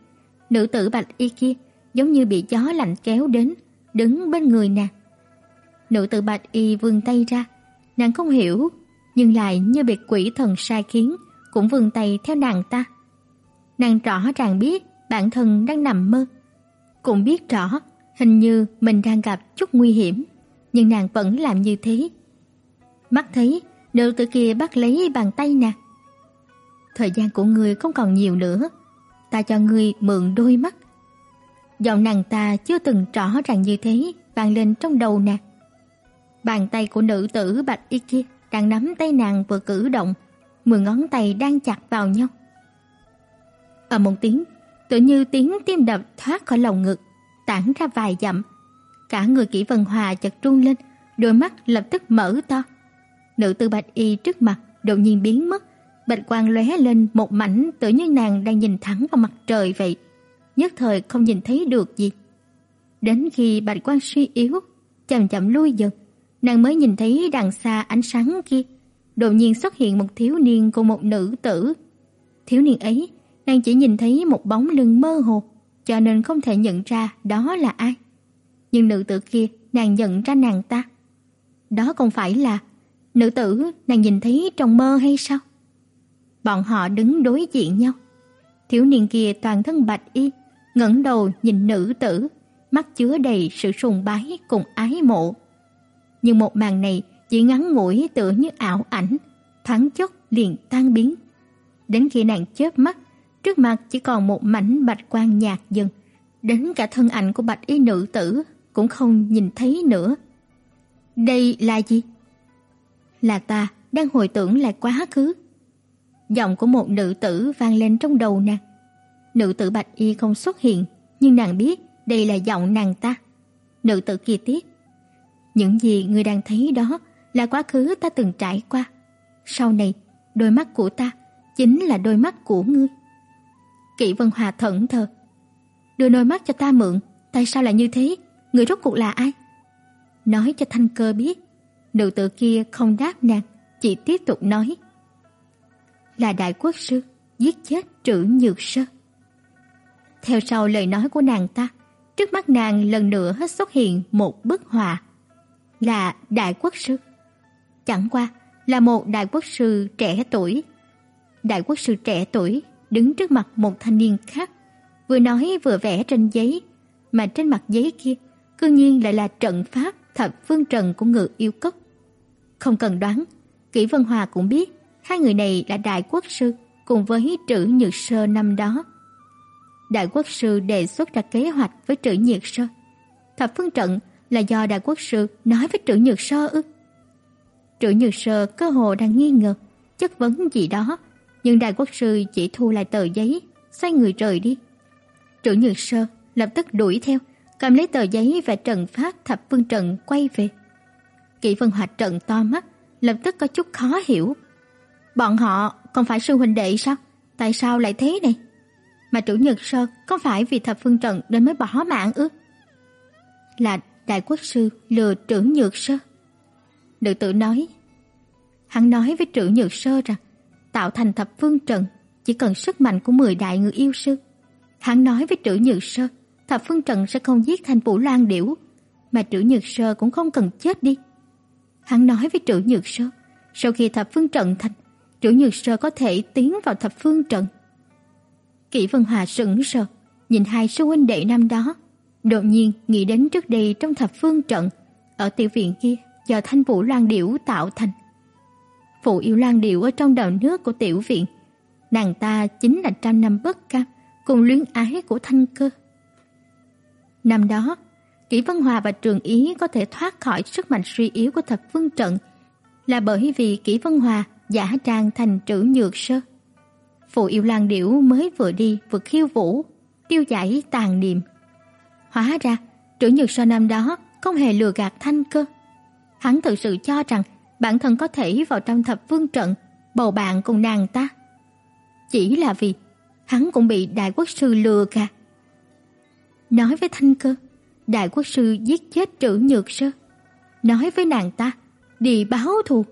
Speaker 1: Nữ tử Bạch Y kia giống như bị gió lạnh kéo đến, đứng bên người nàng. Nữ tử Bạch Y vươn tay ra, nàng không hiểu, nhưng lại như bị quỷ thần sai khiến, cũng vươn tay theo nàng ta. Nàng rõ ràng biết bản thân đang nằm mơ, cũng biết rõ hình như mình đang gặp chút nguy hiểm, nhưng nàng vẫn làm như thế. Mắt thấy nữ tử kia bắt lấy bàn tay nàng. Thời gian của người không còn nhiều nữa, ta cho ngươi mượn đôi mắt. Giọng nàng ta chưa từng rõ ràng như thế vang lên trong đầu nàng. Bàn tay của nữ tử bạch y kia đang nắm tay nàng vừa cử động, mười ngón tay đang chặt vào nhau. Ở một tiếng, tự như tiếng tim đập thoát khỏi lồng ngực, tản ra vài dặm. Cả người Kỷ Vân Hòa chợt run lên, đôi mắt lập tức mở to. Nữ tử bạch y trước mặt đột nhiên biến mất, bạch quang lóe lên một mảnh tự như nàng đang nhìn thẳng vào mặt trời vậy, nhất thời không nhìn thấy được gì. Đến khi bạch quang suy yếu, chậm chậm lui dần, nàng mới nhìn thấy đằng xa ánh sáng kia, đột nhiên xuất hiện một thiếu niên cùng một nữ tử. Thiếu niên ấy, nàng chỉ nhìn thấy một bóng lưng mơ hồ, cho nên không thể nhận ra đó là ai. Nhưng nữ tử kia, nàng nhận ra nàng ta. Đó không phải là nữ tử nàng nhìn thấy trong mơ hay sao? Bọn họ đứng đối diện nhau. Thiếu niên kia toàn thân bạch y, ngẩng đầu nhìn nữ tử, mắt chứa đầy sự sùng bái cùng ái mộ. Nhưng một màn này chỉ ngắn ngủi tựa như ảo ảnh, thoáng chốc liền tan biến. Đến khi nàng chớp mắt, trước mặt chỉ còn một mảnh bạch quang nhạt dần, đến cả thân ảnh của bạch y nữ tử cũng không nhìn thấy nữa. Đây là gì? Là ta đang hồi tưởng lại quá khứ. Giọng của một nữ tử vang lên trong đầu nàng. Nữ tử bạch y không xuất hiện, nhưng nàng biết đây là giọng nàng ta. Nữ tử kia tiếp. Những gì người đang thấy đó là quá khứ ta từng trải qua. Sau này, đôi mắt của ta chính là đôi mắt của ngươi. Kỷ Vân Hòa thẫn thờ. Đưa đôi mắt cho ta mượn, tại sao lại như thế? Người rốt cuộc là ai? Nói cho Thanh Cơ biết. Nữ tử kia không đáp nàng, chỉ tiếp tục nói. Là đại quốc sư giết chết Trử Nhược Sơ. Theo sau lời nói của nàng ta, trước mắt nàng lần nữa hết xuất hiện một bức họa. Là đại quốc sư. Chẳng qua là một đại quốc sư trẻ tuổi. Đại quốc sư trẻ tuổi đứng trước mặt một thanh niên khác, vừa nói vừa vẽ trên giấy, mà trên mặt giấy kia cư nhiên lại là trận pháp thập phương trần của ngự yêu cốc. Không cần đoán, Kỷ Vân Hòa cũng biết hai người này là đại quốc sư cùng với Trử Nhược Sơ năm đó. Đại quốc sư đề xuất ra kế hoạch với Trử Nhược Sơ. Thập phương trận là do đại quốc sư nói với Trử Nhược Sơ ư? Trử Nhược Sơ cơ hồ đang nghi ngờ, chất vấn gì đó, nhưng đại quốc sư chỉ thu lại tờ giấy, xoay người rời đi. Trử Nhược Sơ lập tức đuổi theo, cầm lấy tờ giấy và trận pháp thập phương trận quay về. Kỷ Vân Hoạch trận to mắt, lập tức có chút khó hiểu. Bọn họ không phải sư huynh đệ sao? Tại sao lại thế này? Mà chủ Nhật Sơ có phải vì thập phương trận nên mới bỏ mạng ư? Là đại quốc sư lừa trưởng Nhược Sơ. Nữ tử nói. Hắn nói với trưởng Nhược Sơ rằng tạo thành thập phương trận chỉ cần sức mạnh của 10 đại người yêu sư. Hắn nói với trưởng Nhược Sơ thập phương trận sẽ không giết thành Vũ lan Điểu, mà trưởng Nhược Sơ cũng không cần chết đi. Hắn nói với trưởng Nhược Sơ, sau khi thập phương trận thành, trưởng Nhược Sơ có thể tiến vào thập phương trận. Kỷ Vân Hòa sững sờ, nhìn hai sư huynh đệ năm đó, đột nhiên nghĩ đến trước đây trong thập phương trận, ở tiểu viện kia do Thanh Vũ Loan Điểu tạo thành. Phụ yêu Loan Điểu ở trong đầu nước của tiểu viện, nàng ta chính là trăm năm bất cam cùng luyến ái của Thanh Cơ. Năm đó, Kỷ Vân Hòa và Trường Ý có thể thoát khỏi sức mạnh suy yếu của thập phương trận là bởi vì Kỷ Vân Hòa giả trang thành trữ nhược sơ. Phụ yêu lang điểu mới vừa đi vừa khiêu vũ, tiêu giải tàn niệm. Hóa ra, trữ nhược sơ năm đó không hề lừa gạt thanh cơ. Hắn thực sự cho rằng bản thân có thể vào trong thập phương trận bầu bạn cùng nàng ta. Chỉ là vì hắn cũng bị đại quốc sư lừa gạt. Nói với thanh cơ, đại quốc sư giết chết trữ nhược sơ. Nói với nàng ta, đi báo thù.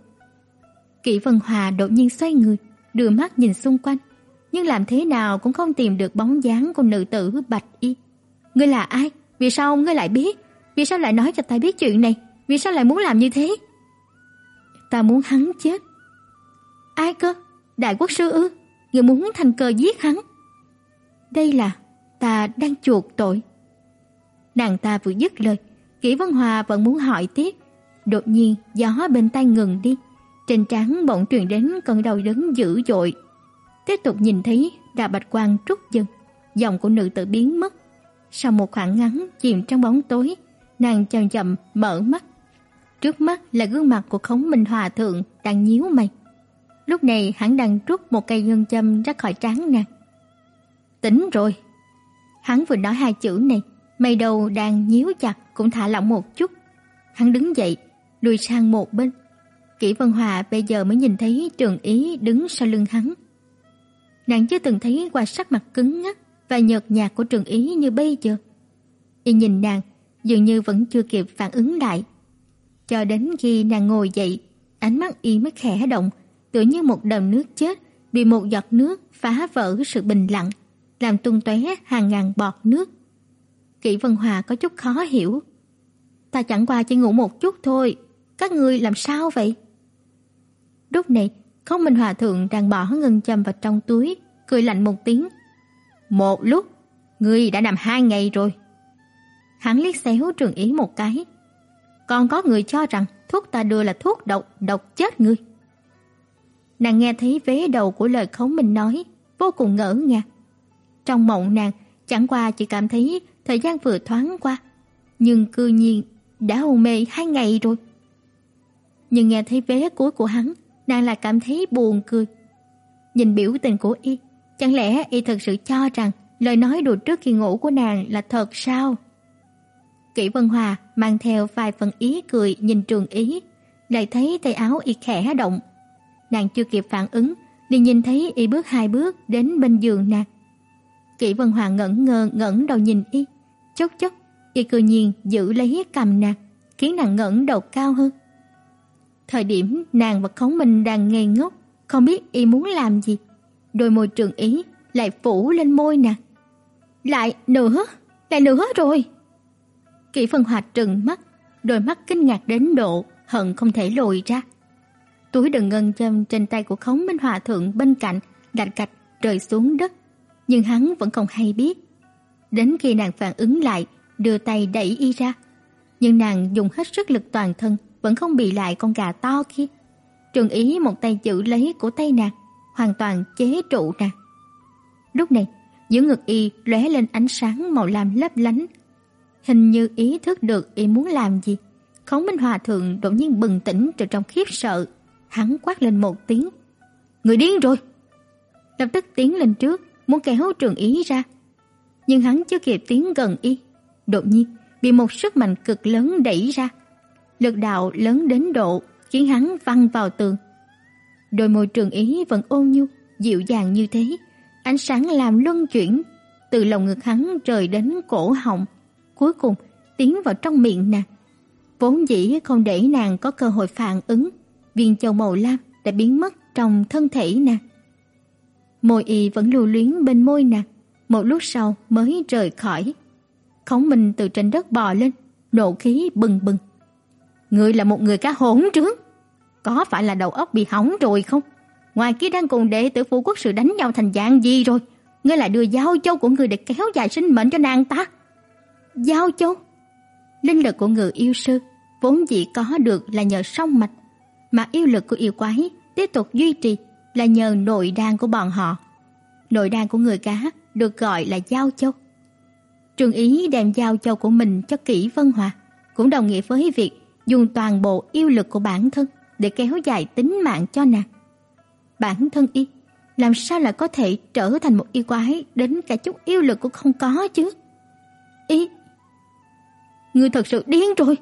Speaker 1: Kỷ Vân Hòa đột nhiên xoay người, đưa mắt nhìn xung quanh, nhưng làm thế nào cũng không tìm được bóng dáng của nữ tử Bạch Y. Ngươi là ai? Vì sao ngươi lại biết? Vì sao lại nói cho ta biết chuyện này? Vì sao lại muốn làm như thế? Ta muốn hắn chết. Ai cơ? Đại quốc sư ư? Ngươi muốn thành cờ giết hắn? Đây là ta đang chuộc tội. Nàng ta vừa dứt lời, Kỷ Vân Hòa vẫn muốn hỏi tiếp, đột nhiên gió bên tai ngừng đi, trên trán bỗng truyền đến cơn đau đớn dữ dội. Tiếp tục nhìn thấy đà bạch quang trút dần, giọng của nữ tử biến mất. Sau một khoảng ngắn chìm trong bóng tối, nàng chậm chậm mở mắt. Trước mắt là gương mặt của Khống Minh Hòa thượng đang nhíu mày. Lúc này hắn đang rút một cây ngân châm ra khỏi trán nàng. Tỉnh rồi. Hắn vừa nói hai chữ này, mày đầu đang nhíu chặt cũng thả lỏng một chút. Hắn đứng dậy, lùi sang một bên. Kỷ Vân Hòa bây giờ mới nhìn thấy Trường Ý đứng sau lưng hắn. Nàng chưa từng thấy qua sắc mặt cứng ngắc và nhợt nhạt của Trường Ý như bây giờ. Y nhìn nàng, dường như vẫn chưa kịp phản ứng lại. Cho đến khi nàng ngồi dậy, ánh mắt y mới khẽ động, tựa như một đầm nước chết bị một giọt nước phá vỡ sự bình lặng, làm tung tóe hàng ngàn bọt nước. Kỷ Vân Hòa có chút khó hiểu. Ta chẳng qua chỉ ngủ một chút thôi, các ngươi làm sao vậy? Lúc này, Không Minh Hòa thượng đang bỏ ngân châm vào trong túi, cười lạnh một tiếng. Một lúc, ngươi đã nằm hai ngày rồi. Hắn liếc xéo Trường Ý một cái. Còn có người cho rằng thuốc ta đưa là thuốc độc, độc chết ngươi. nàng nghe thấy vế đầu của lời Khống mình nói, vô cùng ngỡ ngàng. Trong mộng nàng chẳng qua chỉ cảm thấy thời gian vừa thoáng qua, nhưng cư nhiên đã hôn mê hai ngày rồi. Nhưng nghe thấy vế cuối của hắn, nàng lại cảm thấy buồn cười. Nhìn biểu tình của y, chẳng lẽ y thật sự cho rằng lời nói đùa trước khi ngủ của nàng là thật sao? Kỷ Vân Hòa mang theo vài phần ý cười nhìn Trường Ý, lại thấy tay áo y khẽ động. Nàng chưa kịp phản ứng, liền nhìn thấy y bước hai bước đến bên giường nàng. Kỷ Vân Hòa ngẩn ngơ ngẩng đầu nhìn y, chốc chốc, y cười nhiên giữ lấy cầm nàng, khiến nàng ngẩng đầu cao hơn. Thời điểm nàng và Khống Minh đang ngây ngốc, không biết y muốn làm gì, đôi môi Trường Ý lại phủ lên môi nàng. Lại nữa, lại nữa rồi. Kỷ Phần Hòa trừng mắt, đôi mắt kinh ngạc đến độ hận không thể lồi ra. Túi đựng ngân châm trên tay của Khống Minh Hòa thượng bên cạnh gạch gạch rơi xuống đất, nhưng hắn vẫn không hay biết. Đến khi nàng phản ứng lại, đưa tay đẩy y ra, nhưng nàng dùng hết sức lực toàn thân vẫn không bị lại con gà to kia. Trường Ý một tay giữ lấy cổ tay nàng, hoàn toàn chế trụ ra. Lúc này, giữa ngực y lóe lên ánh sáng màu lam lấp lánh. Hình như ý thức được y muốn làm gì. Khổng Minh Hòa thượng đột nhiên bừng tỉnh từ trong khiếp sợ, hắn quát lên một tiếng. Người điên rồi! Lập tức tiến lên trước, muốn kéo trường ý ra. Nhưng hắn chưa kịp tiến gần y, đột nhiên bị một sức mạnh cực lớn đẩy ra. Lực đạo lớn đến độ khiến hắn văng vào tường. Đôi môi trường ý vẫn ôn nhu, dịu dàng như thế, ánh sáng làm luân chuyển từ lồng ngực hắn rời đến cổ họng, cuối cùng tiến vào trong miệng nàng. Vốn dĩ không để nàng có cơ hội phản ứng, viên châu màu lam đã biến mất trong thân thể nàng. Môi y vẫn lưu luyến bên môi nàng, một lúc sau mới rời khỏi. Khổng Minh từ trên đất bò lên, nộ khí bừng bừng. Ngươi là một người cá hỗn trướng, có phải là đầu óc bị hỏng rồi không? Ngoài kia đang cùng đệ tử phụ quốc sự đánh nhau thành dạng gì rồi, ngươi lại đưa giao châu của ngươi để kéo dài sinh mệnh cho nàng ta. Giao châu? Linh lực của người yêu sư vốn dĩ có được là nhờ song mạch, mà yêu lực của yêu quái tiếp tục duy trì là nhờ nội đan của bọn họ. Nội đan của người cá được gọi là giao châu. Trường Ý đem giao châu của mình cho Kỷ Vân Hòa, cũng đồng nghĩa với việc dùng toàn bộ yêu lực của bản thân để kéo dài tính mạng cho nàng. Bản thân y làm sao lại có thể trở thành một yêu quái đến cả chút yêu lực cũng không có chứ? Y, ngươi thật sự điên rồi.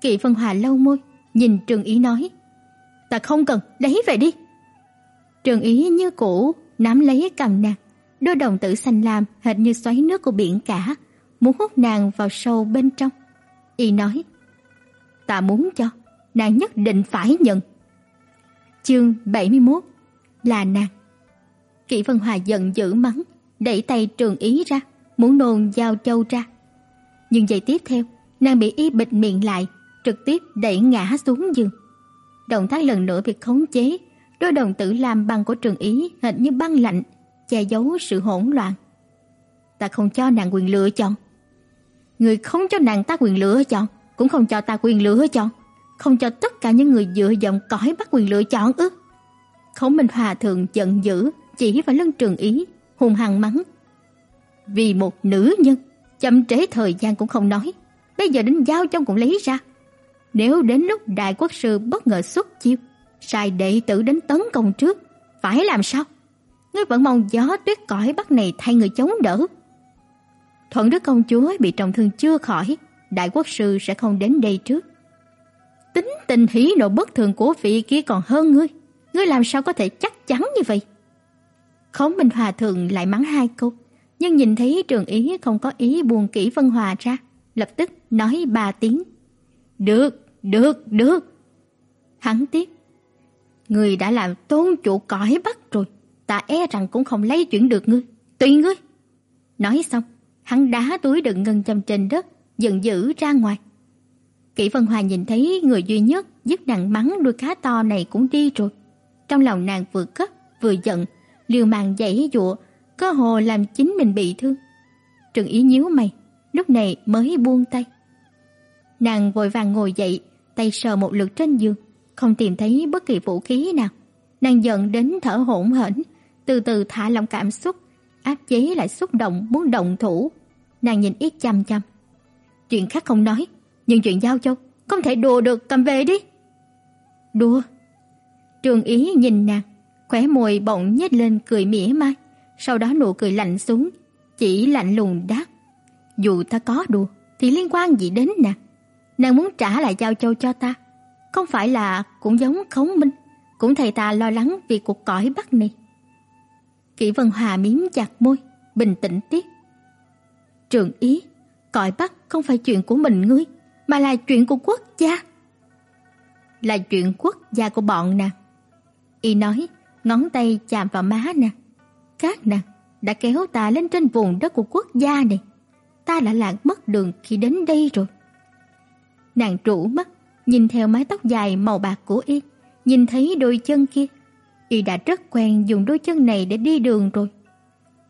Speaker 1: Kỵ Vân Hòa lâu môi, nhìn Trường Ý nói, "Ta không cần, lấy về đi." Trường Ý như cũ nắm lấy cầm nàng, đôi đồng tử xanh lam hệt như xoáy nước của biển cả, muốn hút nàng vào sâu bên trong. Y nói, "Ta muốn cho, nàng nhất định phải nhận." Chương 71 là nàng. Kỷ Vân Hòa giận dữ mắng, đẩy tay Trường Ý ra, muốn nôn dao châu ra. Nhưng giây tiếp theo, nàng bị y bịt miệng lại, trực tiếp đẩy ngã xuống giường. Động tác lần nữa bị khống chế, đôi đồng tử làm băng của Trường Ý hệt như băng lạnh, che giấu sự hỗn loạn. Ta không cho nàng quyền lựa chọn. Người không cho nàng ta quyền lựa chọn, cũng không cho ta quyền lựa chọn, không cho tất cả những người dựa dẫm cõi bắt quyền lựa chọn ư? Khổng Minh Hòa thượng giận dữ, chỉ vào lưng Trường Ý, hùng hăng mắng. Vì một nữ nhân, chậm trễ thời gian cũng không nói, bây giờ đến giao trong cũng lấy ra. Nếu đến lúc đại quốc sư bất ngờ xuất chiêu, sai đệ tử đến tấn công trước, phải làm sao? Ngươi vẫn mong gió tuyết cõi bắc này thay người chống đỡ. Thuận Đức công chúa bị trọng thương chưa khỏi, đại quốc sư sẽ không đến đây trước. Tính tình hỉ nộ bất thường của vị kia còn hơn ngươi, ngươi làm sao có thể chắc chắn như vậy? Khổng Minh Hòa thượng lại mắng hai câu, nhưng nhìn thấy Trường Ý không có ý buông kỹ Vân Hòa ra, lập tức nói ba tiếng. Được, được, được. Hắn tiếp. Người đã làm tôn chủ cõi Bắc rồi, ta e rằng cũng không lấy chuyển được ngươi, tùy ngươi. Nói xong, hắn đá túi đựng ngân châm trên đất, giận dữ ra ngoài. Kỷ Vân Hòa nhìn thấy người duy nhất dứt nàng mắng đuôi cá to này cũng đi rồi. Trong lòng nàng vừa cất vừa giận, liều mạng giãy giụa, cơ hồ làm chính mình bị thương. Trừng Ý nhíu mày, lúc này mới buông tay. Nàng vội vàng ngồi dậy, tay sờ một lượt trên giường, không tìm thấy bất kỳ vũ khí nào. nàng giận đến thở hổn hển, từ từ thả lỏng cảm xúc, áp chế lại xúc động muốn động thủ. Nàng nhìn ít chăm chăm. Chuyện khác không nói, nhưng chuyện giao châu không thể đùa được, cầm về đi. Đùa? Trường Ý nhìn nàng, khóe môi bỗng nhếch lên cười mỉa mai, sau đó nụ cười lạnh xuống, chỉ lạnh lùng đáp: "Dù ta có đùa thì liên quan gì đến nàng? Nàng muốn trả lại giao châu cho ta, không phải là cũng giống Khống Minh, cũng thầy ta lo lắng vì cuộc cõi Bắc này." Kỷ Vân Hòa mím chặt môi, bình tĩnh tiếp. "Trường Ý, cõi Bắc không phải chuyện của mình ngươi, mà là chuyện của quốc gia." Là chuyện quốc gia của bọn nè. Y nói, ngón tay chạm vào má nè, Các nè, đã kéo ta lên trên vùng đất của quốc gia này. Ta đã lạc mất đường khi đến đây rồi. Nàng trụ mắt, nhìn theo mái tóc dài màu bạc của y, nhìn thấy đôi chân kia. Y đã rất quen dùng đôi chân này để đi đường rồi.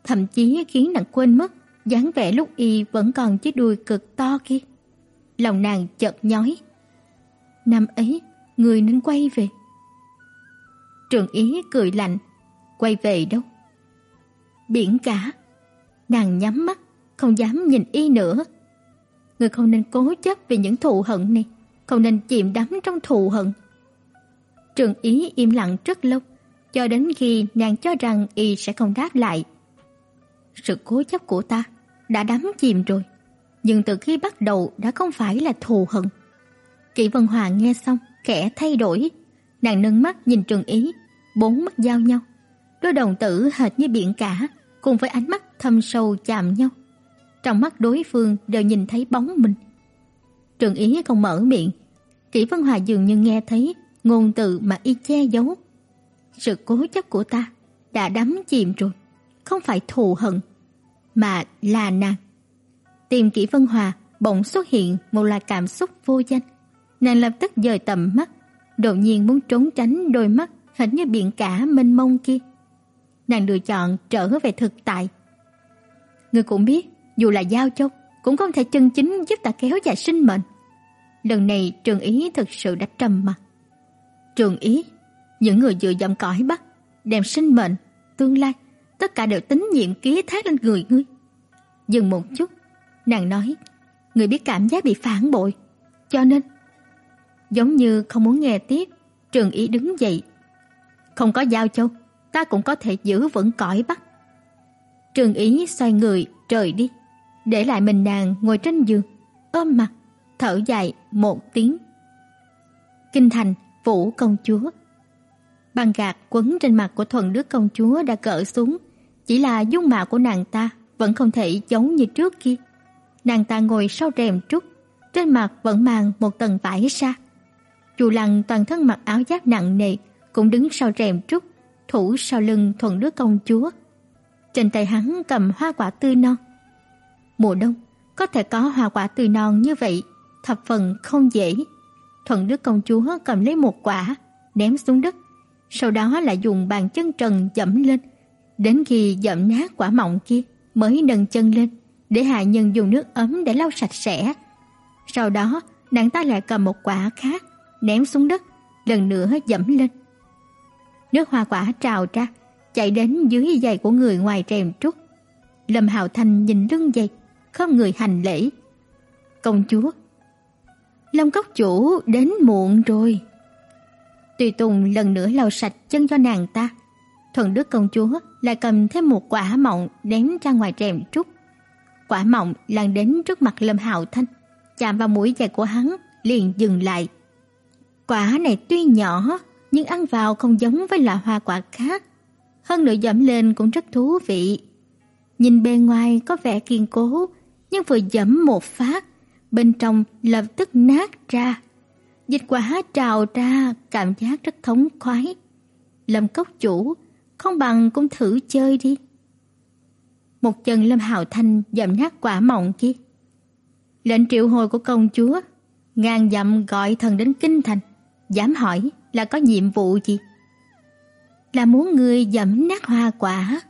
Speaker 1: Thậm chí khiến nàng quên mất dáng vẻ lúc y vẫn còn chiếc đuôi cực to kia. Lòng nàng chợt nhói. Năm ấy, người nên quay về. Trường Ý cười lạnh, quay về đâu? Biển cả. Nàng nhắm mắt, không dám nhìn y nữa. Người không nên cố chấp vì những thù hận này, không nên chìm đắm trong thù hận. Trường Ý im lặng rất lâu, cho đến khi nàng cho rằng y sẽ không đáp lại. Sự cố chấp của ta đã đắm chìm rồi, nhưng từ khi bắt đầu đã không phải là thù hận. Kỷ Vân Hoa nghe xong, khẽ thay đổi, nàng nâng mắt nhìn Trường Ý, bốn mắt giao nhau. Đôi đồng tử hệt như biển cả, cùng với ánh mắt thâm sâu chạm nhau. Trong mắt đối phương đều nhìn thấy bóng mình. Trường Ý không mở miệng, Kỷ Vân Hòa dường như nghe thấy ngôn từ mà y che giấu. Sự cố chấp của ta đã đắm chìm rồi, không phải thù hận, mà là nàng. Tìm Kỷ Vân Hòa bỗng xuất hiện một loại cảm xúc vô danh. Nàng lập tức dời tầm mắt, đột nhiên muốn trốn tránh đôi mắt hệt như biển cả mênh mông kia. Nàng lựa chọn trở về thực tại. Người cũng biết, dù là giao châu, cũng không thể chân chính giúp ta kéo dài sinh mệnh. Lần này Trường Ý thực sự đã trầm mặt. Trường Ý, những người dựa dẫm cõi Bắc, đem sinh mệnh, tương lai, tất cả đều tính nhiệm ký thác lên người ngươi. Dừng một chút, nàng nói, người biết cảm giác bị phản bội, cho nên giống như không muốn nghe tiếp, Trường Ý đứng dậy không có giao châu, ta cũng có thể giữ vững cõi Bắc. Trường Ý xoay người trời đi, để lại mình nàng ngồi trên giường, ôm mặt, thở dài một tiếng. Kinh thành, Vũ công chúa. Băng gạc quấn trên mặt của thuần đức công chúa đã cỡ xuống, chỉ là dung mạo của nàng ta vẫn không thể giống như trước kia. Nàng ta ngồi sau rèm trúc, trên mặt vẫn mang một tầng vải sa. Chu Lăng toàn thân mặc áo giáp nặng nề, cũng đứng sau rèm trúc, thủ sau lưng thuận đứa công chúa. Trên tay hắn cầm hoa quả tươi non. Mùa đông có thể có hoa quả tươi non như vậy, thập phần không dễ. thuận đứa công chúa cầm lấy một quả, ném xuống đất, sau đó lại dùng bàn chân trần dẫm lên, đến khi dẫm nát quả mọng kia mới nâng chân lên, để hạ nhân dùng nước ấm để lau sạch sẽ. Sau đó, nàng ta lại cầm một quả khác, ném xuống đất, lần nữa dẫm lên. Nước hoa quả trào ra, chạy đến dưới giày của người ngoài rèm trúc. Lâm Hạo Thành nhìn lưng giày, không người hành lễ. Công chúa, Long cốc chủ đến muộn rồi. Tùy Tùng lần nữa lau sạch chân cho nàng ta. Thuần Đức công chúa lại cầm thêm một quả mọng ném ra ngoài rèm trúc. Quả mọng lan đến trước mặt Lâm Hạo Thanh, chạm vào mũi giày của hắn, liền dừng lại. Quả này tuy nhỏ, nhưng ăn vào không giống với loại hoa quả khác. Hơn nữa dẫm lên cũng rất thú vị. Nhìn bề ngoài có vẻ kiên cố, nhưng vừa dẫm một phát, bên trong lập tức nát ra. Dịch quả trào ra, cảm giác rất thống khoái. Lâm cốc chủ, không bằng cũng thử chơi đi. Một chân Lâm Hạo Thanh dẫm nát quả mọng kia. Lệnh triệu hồi của công chúa, ngàn dặm gọi thần đến kinh thành, dám hỏi là có nhiệm vụ gì? Là muốn ngươi dẫm nát hoa quả.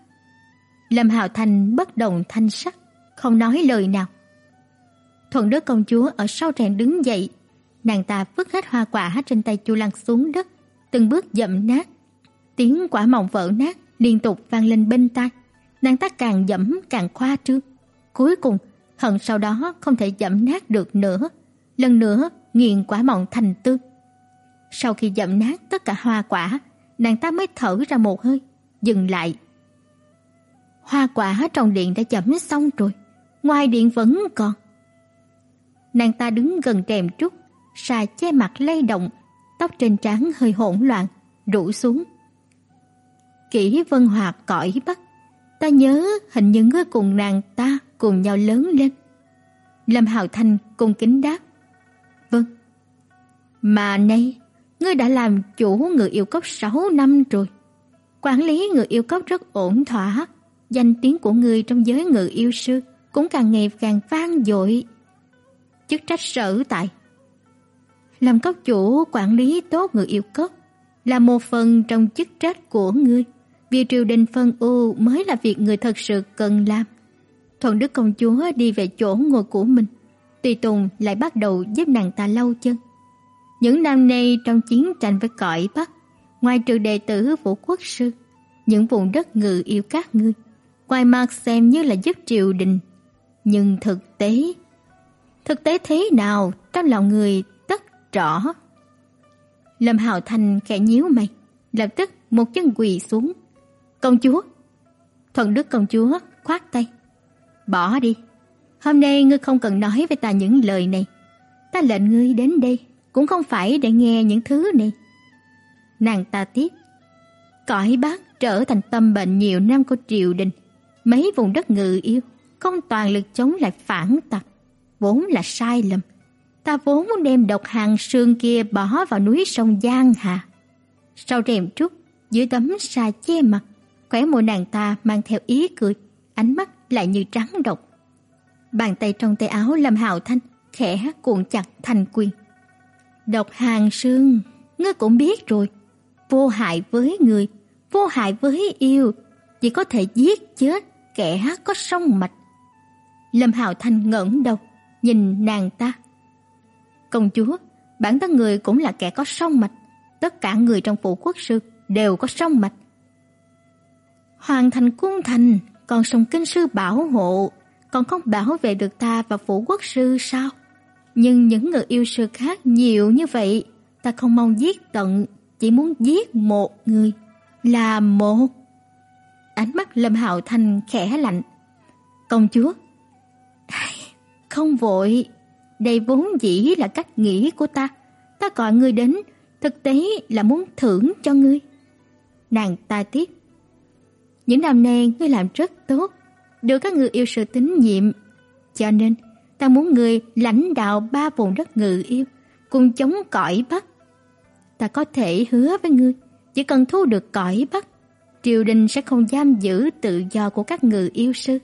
Speaker 1: Lâm Hạo thanh bất động thanh sắc, không nói lời nào. Thuận Đức công chúa ở sau rèn đứng dậy, nàng ta vứt hết hoa quả trên tay Chu Lăng xuống đất, từng bước dậm nát. Tiếng quả mọng vỡ nát liên tục vang lên bên tai. Nàng ta càng dẫm càng khoa trương. Cuối cùng, hận sau đó không thể dẫm nát được nữa. Lần nữa nghiền quả mọng thành tương. Sau khi dẫm nát tất cả hoa quả, nàng ta mới thở ra một hơi, dừng lại. Hoa quả trong điện đã dẫm xong rồi, ngoài điện vẫn còn. Nàng ta đứng gần rèm trúc, xà che mặt lay động, tóc trên trán hơi hỗn loạn, rủ xuống. Kỷ Vân hoạt cõi bắt ta nhớ hình như ngươi cùng nàng ta cùng nhau lớn lên. Lâm Hạo Thanh cung kính đáp. Vâng. Mà nay, ngươi đã làm chủ người yêu cốc 6 năm rồi. Quản lý người yêu cốc rất ổn thỏa, danh tiếng của ngươi trong giới người yêu sư cũng càng ngày càng vang dội. Chức trách sở tại làm cốc chủ quản lý tốt người yêu cốc là một phần trong chức trách của ngươi. Việc triều đình phân ưu mới là việc người thật sự cần làm. Thuận Đức công chúa đi về chỗ ngồi của mình. Tùy Tùng lại bắt đầu giúp nàng ta lau chân. Những năm nay trong chiến tranh với cõi Bắc, ngoài trừ đệ tử Vũ Quốc sư, những vùng đất ngự yêu các ngươi, ngoài mặt xem như là giúp triều đình, nhưng thực tế thực tế thế nào trong lòng người tất rõ. Lâm Hạo Thành khẽ nhíu mày, lập tức một chân quỳ xuống. "Công chúa." Thuận Đức công chúa khoát tay. "Bỏ đi. Hôm nay ngươi không cần nói với ta những lời này. Ta lệnh ngươi đến đây cũng không phải để nghe những thứ này." Nàng ta tiếp. Cõi bác trở thành tâm bệnh nhiều năm của triều đình, mấy vùng đất ngự yêu không toàn lực chống lại phản tặc, vốn là sai lầm ta vốn muốn đem độc hàng xương kia bỏ vào núi sông Giang Hà. Sau rèm trúc, dưới tấm sa che mặt, khóe môi nàng ta mang theo ý cười, ánh mắt lại như trắng độc. Bàn tay trong tay áo Lâm Hạo Thanh khẽ cuộn chặt thành quyền. Độc hàng xương, ngươi cũng biết rồi, vô hại với người, vô hại với yêu, chỉ có thể giết chết kẻ có song mạch. Lâm Hạo Thanh ngẩng đầu, nhìn nàng ta, Công chúa, bản thân người cũng là kẻ có song mạch, tất cả người trong phủ quốc sư đều có song mạch. Hoàng thành cung thành, còn sông kinh sư bảo hộ, còn không bảo vệ được ta và phủ quốc sư sao? Nhưng những người yêu sư khác nhiều như vậy, ta không mong giết tận, chỉ muốn giết một người, là một. Ánh mắt Lâm Hạo Thành khẽ lạnh. Công chúa, không vội, đây vốn dĩ là cách nghĩ của ta. Ta gọi ngươi đến, thực tế là muốn thưởng cho ngươi. Nàng ta tiếp. Những năm nay ngươi làm rất tốt, được các người yêu sự tín nhiệm. Cho nên, ta muốn ngươi lãnh đạo ba vùng đất ngự yêu, cùng chống cõi Bắc. Ta có thể hứa với ngươi, chỉ cần thu được cõi Bắc, triều đình sẽ không giam giữ tự do của các ngự yêu sư.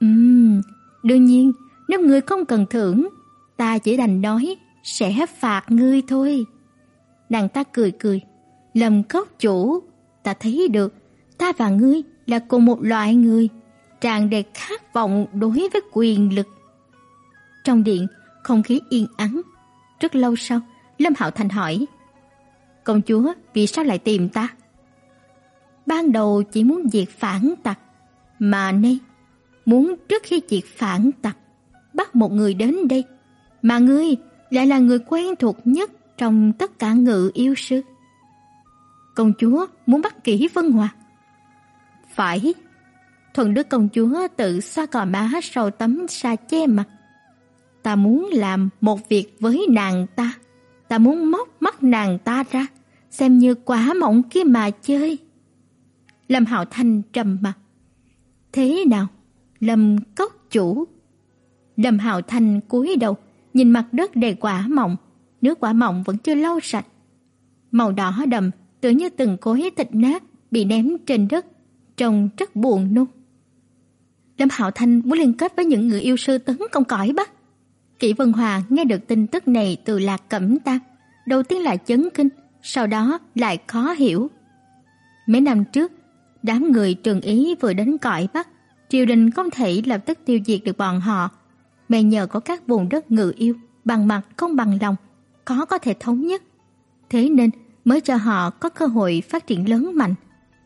Speaker 1: Ừm, đương nhiên, nếu ngươi không cần thưởng, ta chỉ đành nói sẽ phạt ngươi thôi. Nàng ta cười cười, lầm cốc chủ, ta thấy được, ta và ngươi là cùng một loại người, tràn đầy khát vọng đối với quyền lực. Trong điện, không khí yên ắng. Rất lâu sau, Lâm Hạo Thành hỏi: "Công chúa, vì sao lại tìm ta?" Ban đầu chỉ muốn diệt phản tặc, mà nay muốn trước khi diệt phản tặc bắt một người đến đây, mà ngươi lại là người quen thuộc nhất trong tất cả ngự yêu sư. Công chúa muốn bắt kỹ Vân Hòa. Phải. Thuận Đức công chúa tự xoa cò má sau tấm sa che mặt. Ta muốn làm một việc với nàng ta. Ta muốn móc mắt nàng ta ra, xem như quả mộng kia mà chơi. Lâm Hạo Thanh trầm mặt. Thế nào? Lâm cốc chủ Lâm Hạo Thanh cúi đầu, nhìn mặt đất đầy quả mọng, nước quả mọng vẫn chưa lau sạch. Màu đỏ đậm, tựa như từng khối thịt nát bị ném trên đất, trông rất buồn nôn. Lâm Hạo Thanh muốn liên kết với những người yêu sư tấn công cõi Bắc. Kỷ Vân Hòa nghe được tin tức này từ Lạc Cẩm Tam, đầu tiên là chấn kinh, sau đó lại khó hiểu. Mấy năm trước, đám người Trường Ý vừa đến cõi Bắc, triều đình không thể lập tức tiêu diệt được bọn họ, mà nhờ có các vùng đất ngự yêu bằng mặt không bằng lòng, khó có thể thống nhất. Thế nên mới cho họ có cơ hội phát triển lớn mạnh.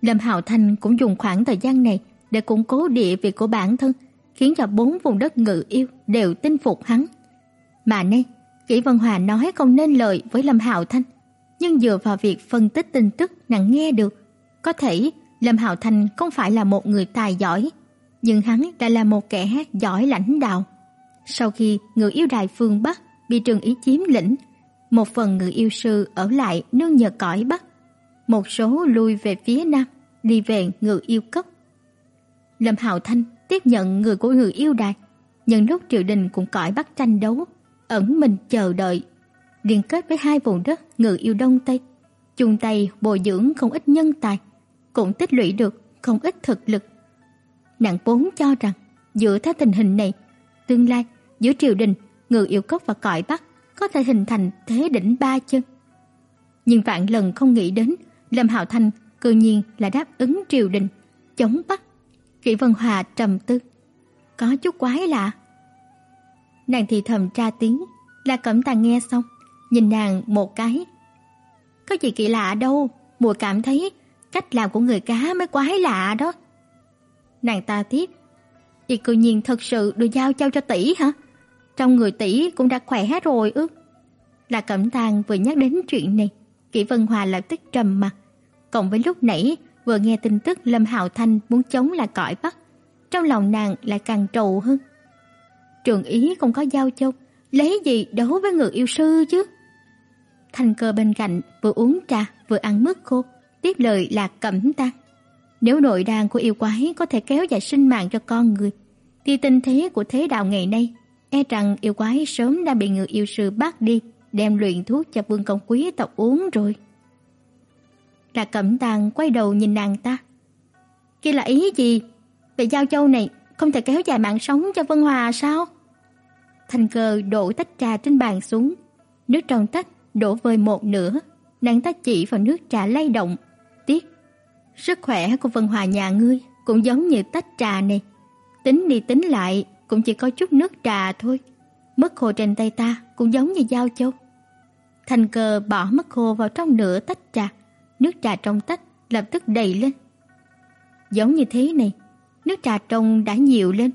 Speaker 1: Lâm Hạo Thanh cũng dùng khoảng thời gian này để củng cố địa vị của bản thân, khiến cho bốn vùng đất ngự yêu đều tin phục hắn. Mà nay, Kỷ Vân Hòa nói không nên lời với Lâm Hạo Thanh, nhưng dựa vào việc phân tích tin tức nàng nghe được, có thể Lâm Hạo Thanh không phải là một người tài giỏi, nhưng hắn đã là một kẻ giỏi lãnh đạo. Sau khi người yêu đài phương Bắc bị Trường Ý chiếm lĩnh, một phần người yêu sư ở lại nương nhờ cõi Bắc, một số lui về phía Nam, đi về người yêu cốc. Lâm Hạo Thanh tiếp nhận người của người yêu đài, nhân lúc triều đình cũng cõi bắt tranh đấu, ẩn mình chờ đợi, liên kết với hai vùng đất người yêu Đông Tây, chung tay bồi dưỡng không ít nhân tài, cũng tích lũy được không ít thực lực. Nàng vốn cho rằng dựa theo tình hình này, tương lai giữa triều đình, người yêu cốc và cõi Bắc có thể hình thành thế đỉnh ba chân. Nhưng vạn lần không nghĩ đến, Lâm Hạo Thanh cư nhiên là đáp ứng triều đình, chống bắt Kỷ Vân Hòa trầm tư, có chút quái lạ. Nàng thì thầm tra tiếng, là Cẩm Tàng nghe xong, nhìn nàng một cái. Có gì kỳ lạ đâu, muội cảm thấy cách làm của người cá mới quái lạ đó. Nàng ta tiếp, "Y cư nhiên thật sự được giao châu cho tỷ hả? Trong người tỷ cũng đã khỏe hết rồi ư?" Là Cẩm Tàng vừa nhắc đến chuyện này, Kỷ Vân Hòa lập tức trầm mặt, cộng với lúc nãy vừa nghe tin tức Lâm Hạo Thanh muốn chống lại cõi Bắc, trong lòng nàng lại càng trầu hơn. Trường ý không có giao châu, lấy gì đấu với người yêu sư chứ? Thanh cơ bên cạnh vừa uống trà vừa ăn mứt khô, tiếp lời là cẩm tan. Nếu nội đàn của yêu quái có thể kéo dài sinh mạng cho con người, thì tình thế của thế đạo ngày nay, e rằng yêu quái sớm đã bị người yêu sư bắt đi, đem luyện thuốc cho vương công quý tộc uống rồi. Là cẩm tàng quay đầu nhìn nàng ta. Kia là ý gì? Về giao châu này không thể kéo dài mạng sống cho Vân Hòa sao? Thành cơ đổ tách trà trên bàn xuống, nước trong tách đổ vơi một nửa, nàng ta chỉ vào nước trà lay động, tiếc. Sức khỏe của Vân Hòa nhà ngươi cũng giống như tách trà này, tính đi tính lại cũng chỉ có chút nước trà thôi. Mất khô trên tay ta cũng giống như dao châu. Thành cơ bỏ mất khô vào trong nửa tách trà, nước trà trong tách lập tức đầy lên. Giống như thế này, nước trà trong đã nhiều lên,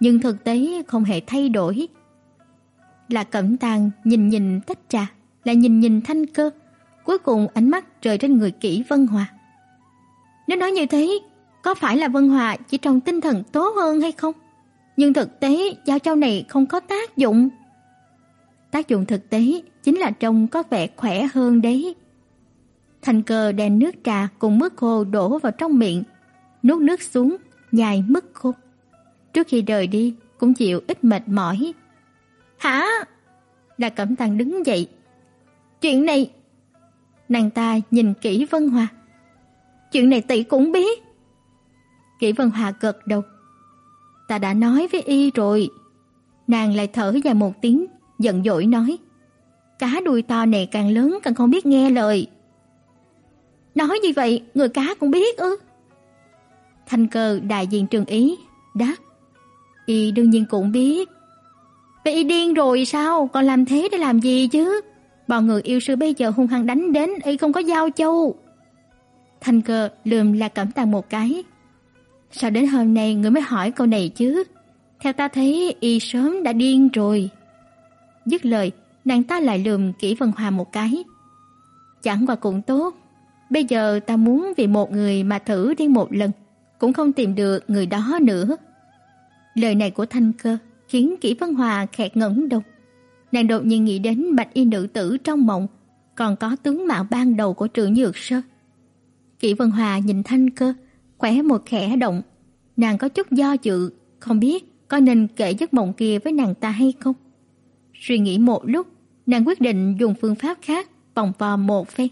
Speaker 1: nhưng thực tế không hề thay đổi. Là Cẩm Tàng nhìn nhìn tách trà, lại nhìn nhìn Thanh Cơ, cuối cùng ánh mắt rơi trên người Kỷ Vân Hòa. Nếu nói như thế, có phải là Vân Hòa chỉ trong tinh thần tốt hơn hay không? Nhưng thực tế giao châu này không có tác dụng. Tác dụng thực tế chính là trông có vẻ khỏe hơn đấy. Thành cơ đèn nước trà cùng mứt khô đổ vào trong miệng, nuốt nước xuống, nhai mứt khô. Trước khi rời đi cũng chịu ít mệt mỏi. "Hả?" Đà Cẩm Tàng đứng dậy. "Chuyện này..." Nàng ta nhìn kỹ Vân Hòa. "Chuyện này tỷ cũng biết." Kỷ Vân Hòa gật đầu. "Ta đã nói với y rồi." Nàng lại thở dài một tiếng, giận dỗi nói: "Cá đuôi to này càng lớn càng không biết nghe lời." Nói như vậy, người cá cũng biết ư? Thanh cơ đại diện trường ý, đáp. Y đương nhiên cũng biết. Vậy y điên rồi sao? Còn làm thế để làm gì chứ? Bọn người yêu sư bây giờ hung hăng đánh đến, y không có giao châu. Thanh cơ lườm là cẩm tàng một cái. Sao đến hôm nay người mới hỏi câu này chứ? Theo ta thấy y sớm đã điên rồi. Dứt lời, nàng ta lại lườm kỹ Vân Hòa một cái. Chẳng qua cũng tốt, Bây giờ ta muốn vì một người mà thử đi một lần, cũng không tìm được người đó nữa. Lời này của Thanh Cơ khiến Kỷ Vân Hòa khẹt ngẩn đầu. Nàng đột nhiên nghĩ đến Bạch Y nữ tử trong mộng, còn có tướng mạo ban đầu của Trử Nhược Sơ. Kỷ Vân Hòa nhìn Thanh Cơ, khỏe một khẽ động, nàng có chút do dự, không biết có nên kể giấc mộng kia với nàng ta hay không. Suy nghĩ một lúc, nàng quyết định dùng phương pháp khác vòng vò một phen.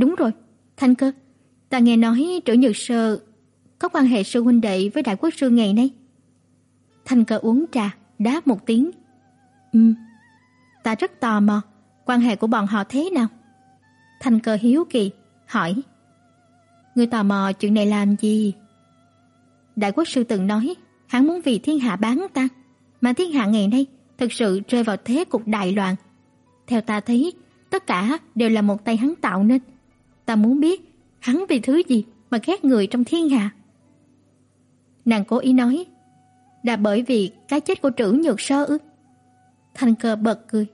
Speaker 1: Đúng rồi, Thanh Cơ, ta nghe nói Trữ Nhược Sơ có quan hệ sư huynh đệ với đại quốc sư ngày nay. Thanh Cơ uống trà, đáp một tiếng. Ừm, ta rất tò mò, quan hệ của bọn họ thế nào? Thanh Cơ hiếu kỳ, hỏi. Ngươi tò mò chuyện này làm gì? Đại quốc sư từng nói, hắn muốn vì thiên hạ bán ta, mà thiên hạ ngày nay thực sự rơi vào thế cục đại loạn. Theo ta thấy, tất cả đều là một tay hắn tạo nên. Ta muốn biết hắn vì thứ gì mà ghét người trong thiên hạ. Nàng cố ý nói, là bởi vì cái chết của Trữ Nhược Sơ ư? Thanh Cơ bật cười.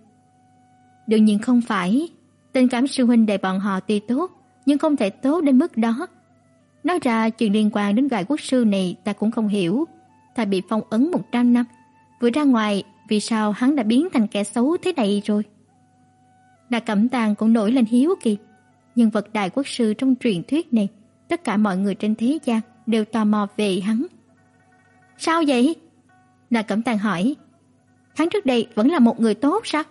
Speaker 1: Đương nhiên không phải, tình cảm sư huynh đệ bọn họ tuy tốt, nhưng không thể tốt đến mức đó. Nói ra chuyện liên quan đến gài quốc sư này ta cũng không hiểu. Ta bị phong ấn 100 năm, vừa ra ngoài vì sao hắn đã biến thành kẻ xấu thế này rồi? Đà Cẩm Tàng cũng nổi lên hiếu kỳ. Nhân vật đại quốc sư trong truyền thuyết này, tất cả mọi người trên thế gian đều tò mò về hắn. Sao vậy? Đà Cẩm Tàng hỏi. Hắn trước đây vẫn là một người tốt sao?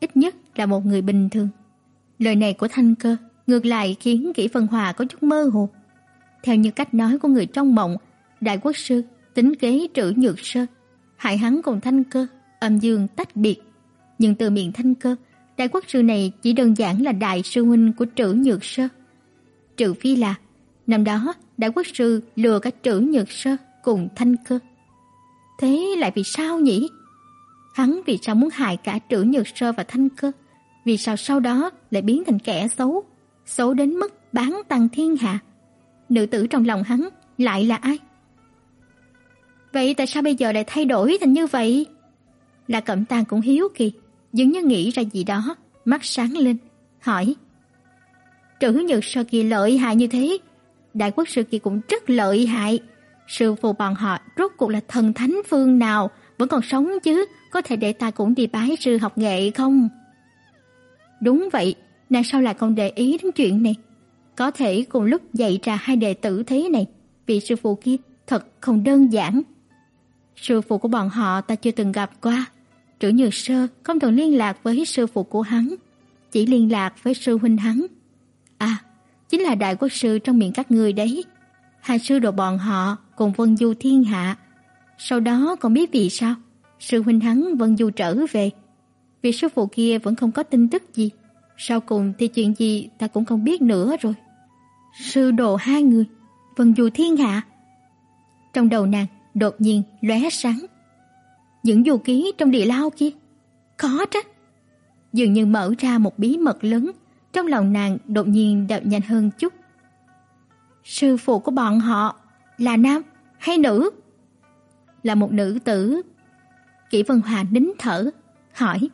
Speaker 1: Ít nhất là một người bình thường. Lời này của Thanh Cơ ngược lại khiến Kỷ Vân Hòa có chút mơ hồ. Theo như cách nói của người trong mộng, đại quốc sư tính kế trữ nhược sơ, hại hắn cùng Thanh Cơ, âm dương tách biệt. Nhưng từ miệng Thanh Cơ, đại quốc sư này chỉ đơn giản là đại sư huynh của trữ nhược sơ. Trừ phi là năm đó đại quốc sư lừa cả trữ nhược sơ cùng Thanh Cơ. Thế lại vì sao nhỉ? Hắn vì sao muốn hại cả trữ nhược sơ và Thanh Cơ? Vì sao sau đó lại biến thành kẻ xấu, xấu đến mức bán tăng thiên hạ? Nữ tử trong lòng hắn lại là ai? Vậy tại sao bây giờ lại thay đổi thành như vậy? Là Cẩm Tang cũng hiếu kỳ, dường như nghĩ ra gì đó, mắt sáng lên, hỏi: "Trữ Nhược sao kia lợi hại như thế, đại quốc sư kia cũng rất lợi hại, sư phụ bọn họ rốt cuộc là thần thánh phương nào, vẫn còn sống chứ, có thể để ta cũng đi bái sư học nghệ không?" Đúng vậy, nàng sao lại không để ý đến chuyện này? Có thể cùng lúc dạy ra hai đệ tử thế này, vị sư phụ kia thật không đơn giản. Sư phụ của bọn họ ta chưa từng gặp qua. Trữ Nhược Sơ không thường liên lạc với sư phụ của hắn, chỉ liên lạc với sư huynh hắn. À, chính là đại quốc sư trong miệng các người đấy. Hai sư đồ bọn họ cùng Vân Du thiên hạ. Sau đó còn biết vì sao sư huynh hắn Vân Du trở về. Vì sư phụ kia vẫn không có tin tức gì. Sau cùng thì chuyện gì ta cũng không biết nữa rồi. Sư đồ hai người, Vân Du thiên hạ. Trong đầu nàng đột nhiên lóe sáng. Những du ký trong địa lao kia, khó trách. Dường như mở ra một bí mật lớn, trong lòng nàng đột nhiên đập nhanh hơn chút. Sư phụ của bọn họ là nam hay nữ? Là một nữ tử. Kỷ Vân Hòa nín thở, hỏi.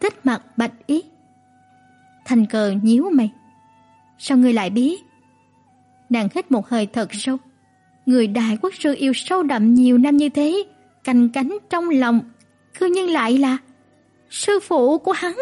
Speaker 1: Thích mặt bạch ý. Thành cờ nhíu mày. Sao ngươi lại biết? Nàng hít một hơi thật sâu. Người đại quốc sư yêu sâu đậm nhiều năm như thế, canh cánh trong lòng, cư nhiên lại là sư phụ của hắn.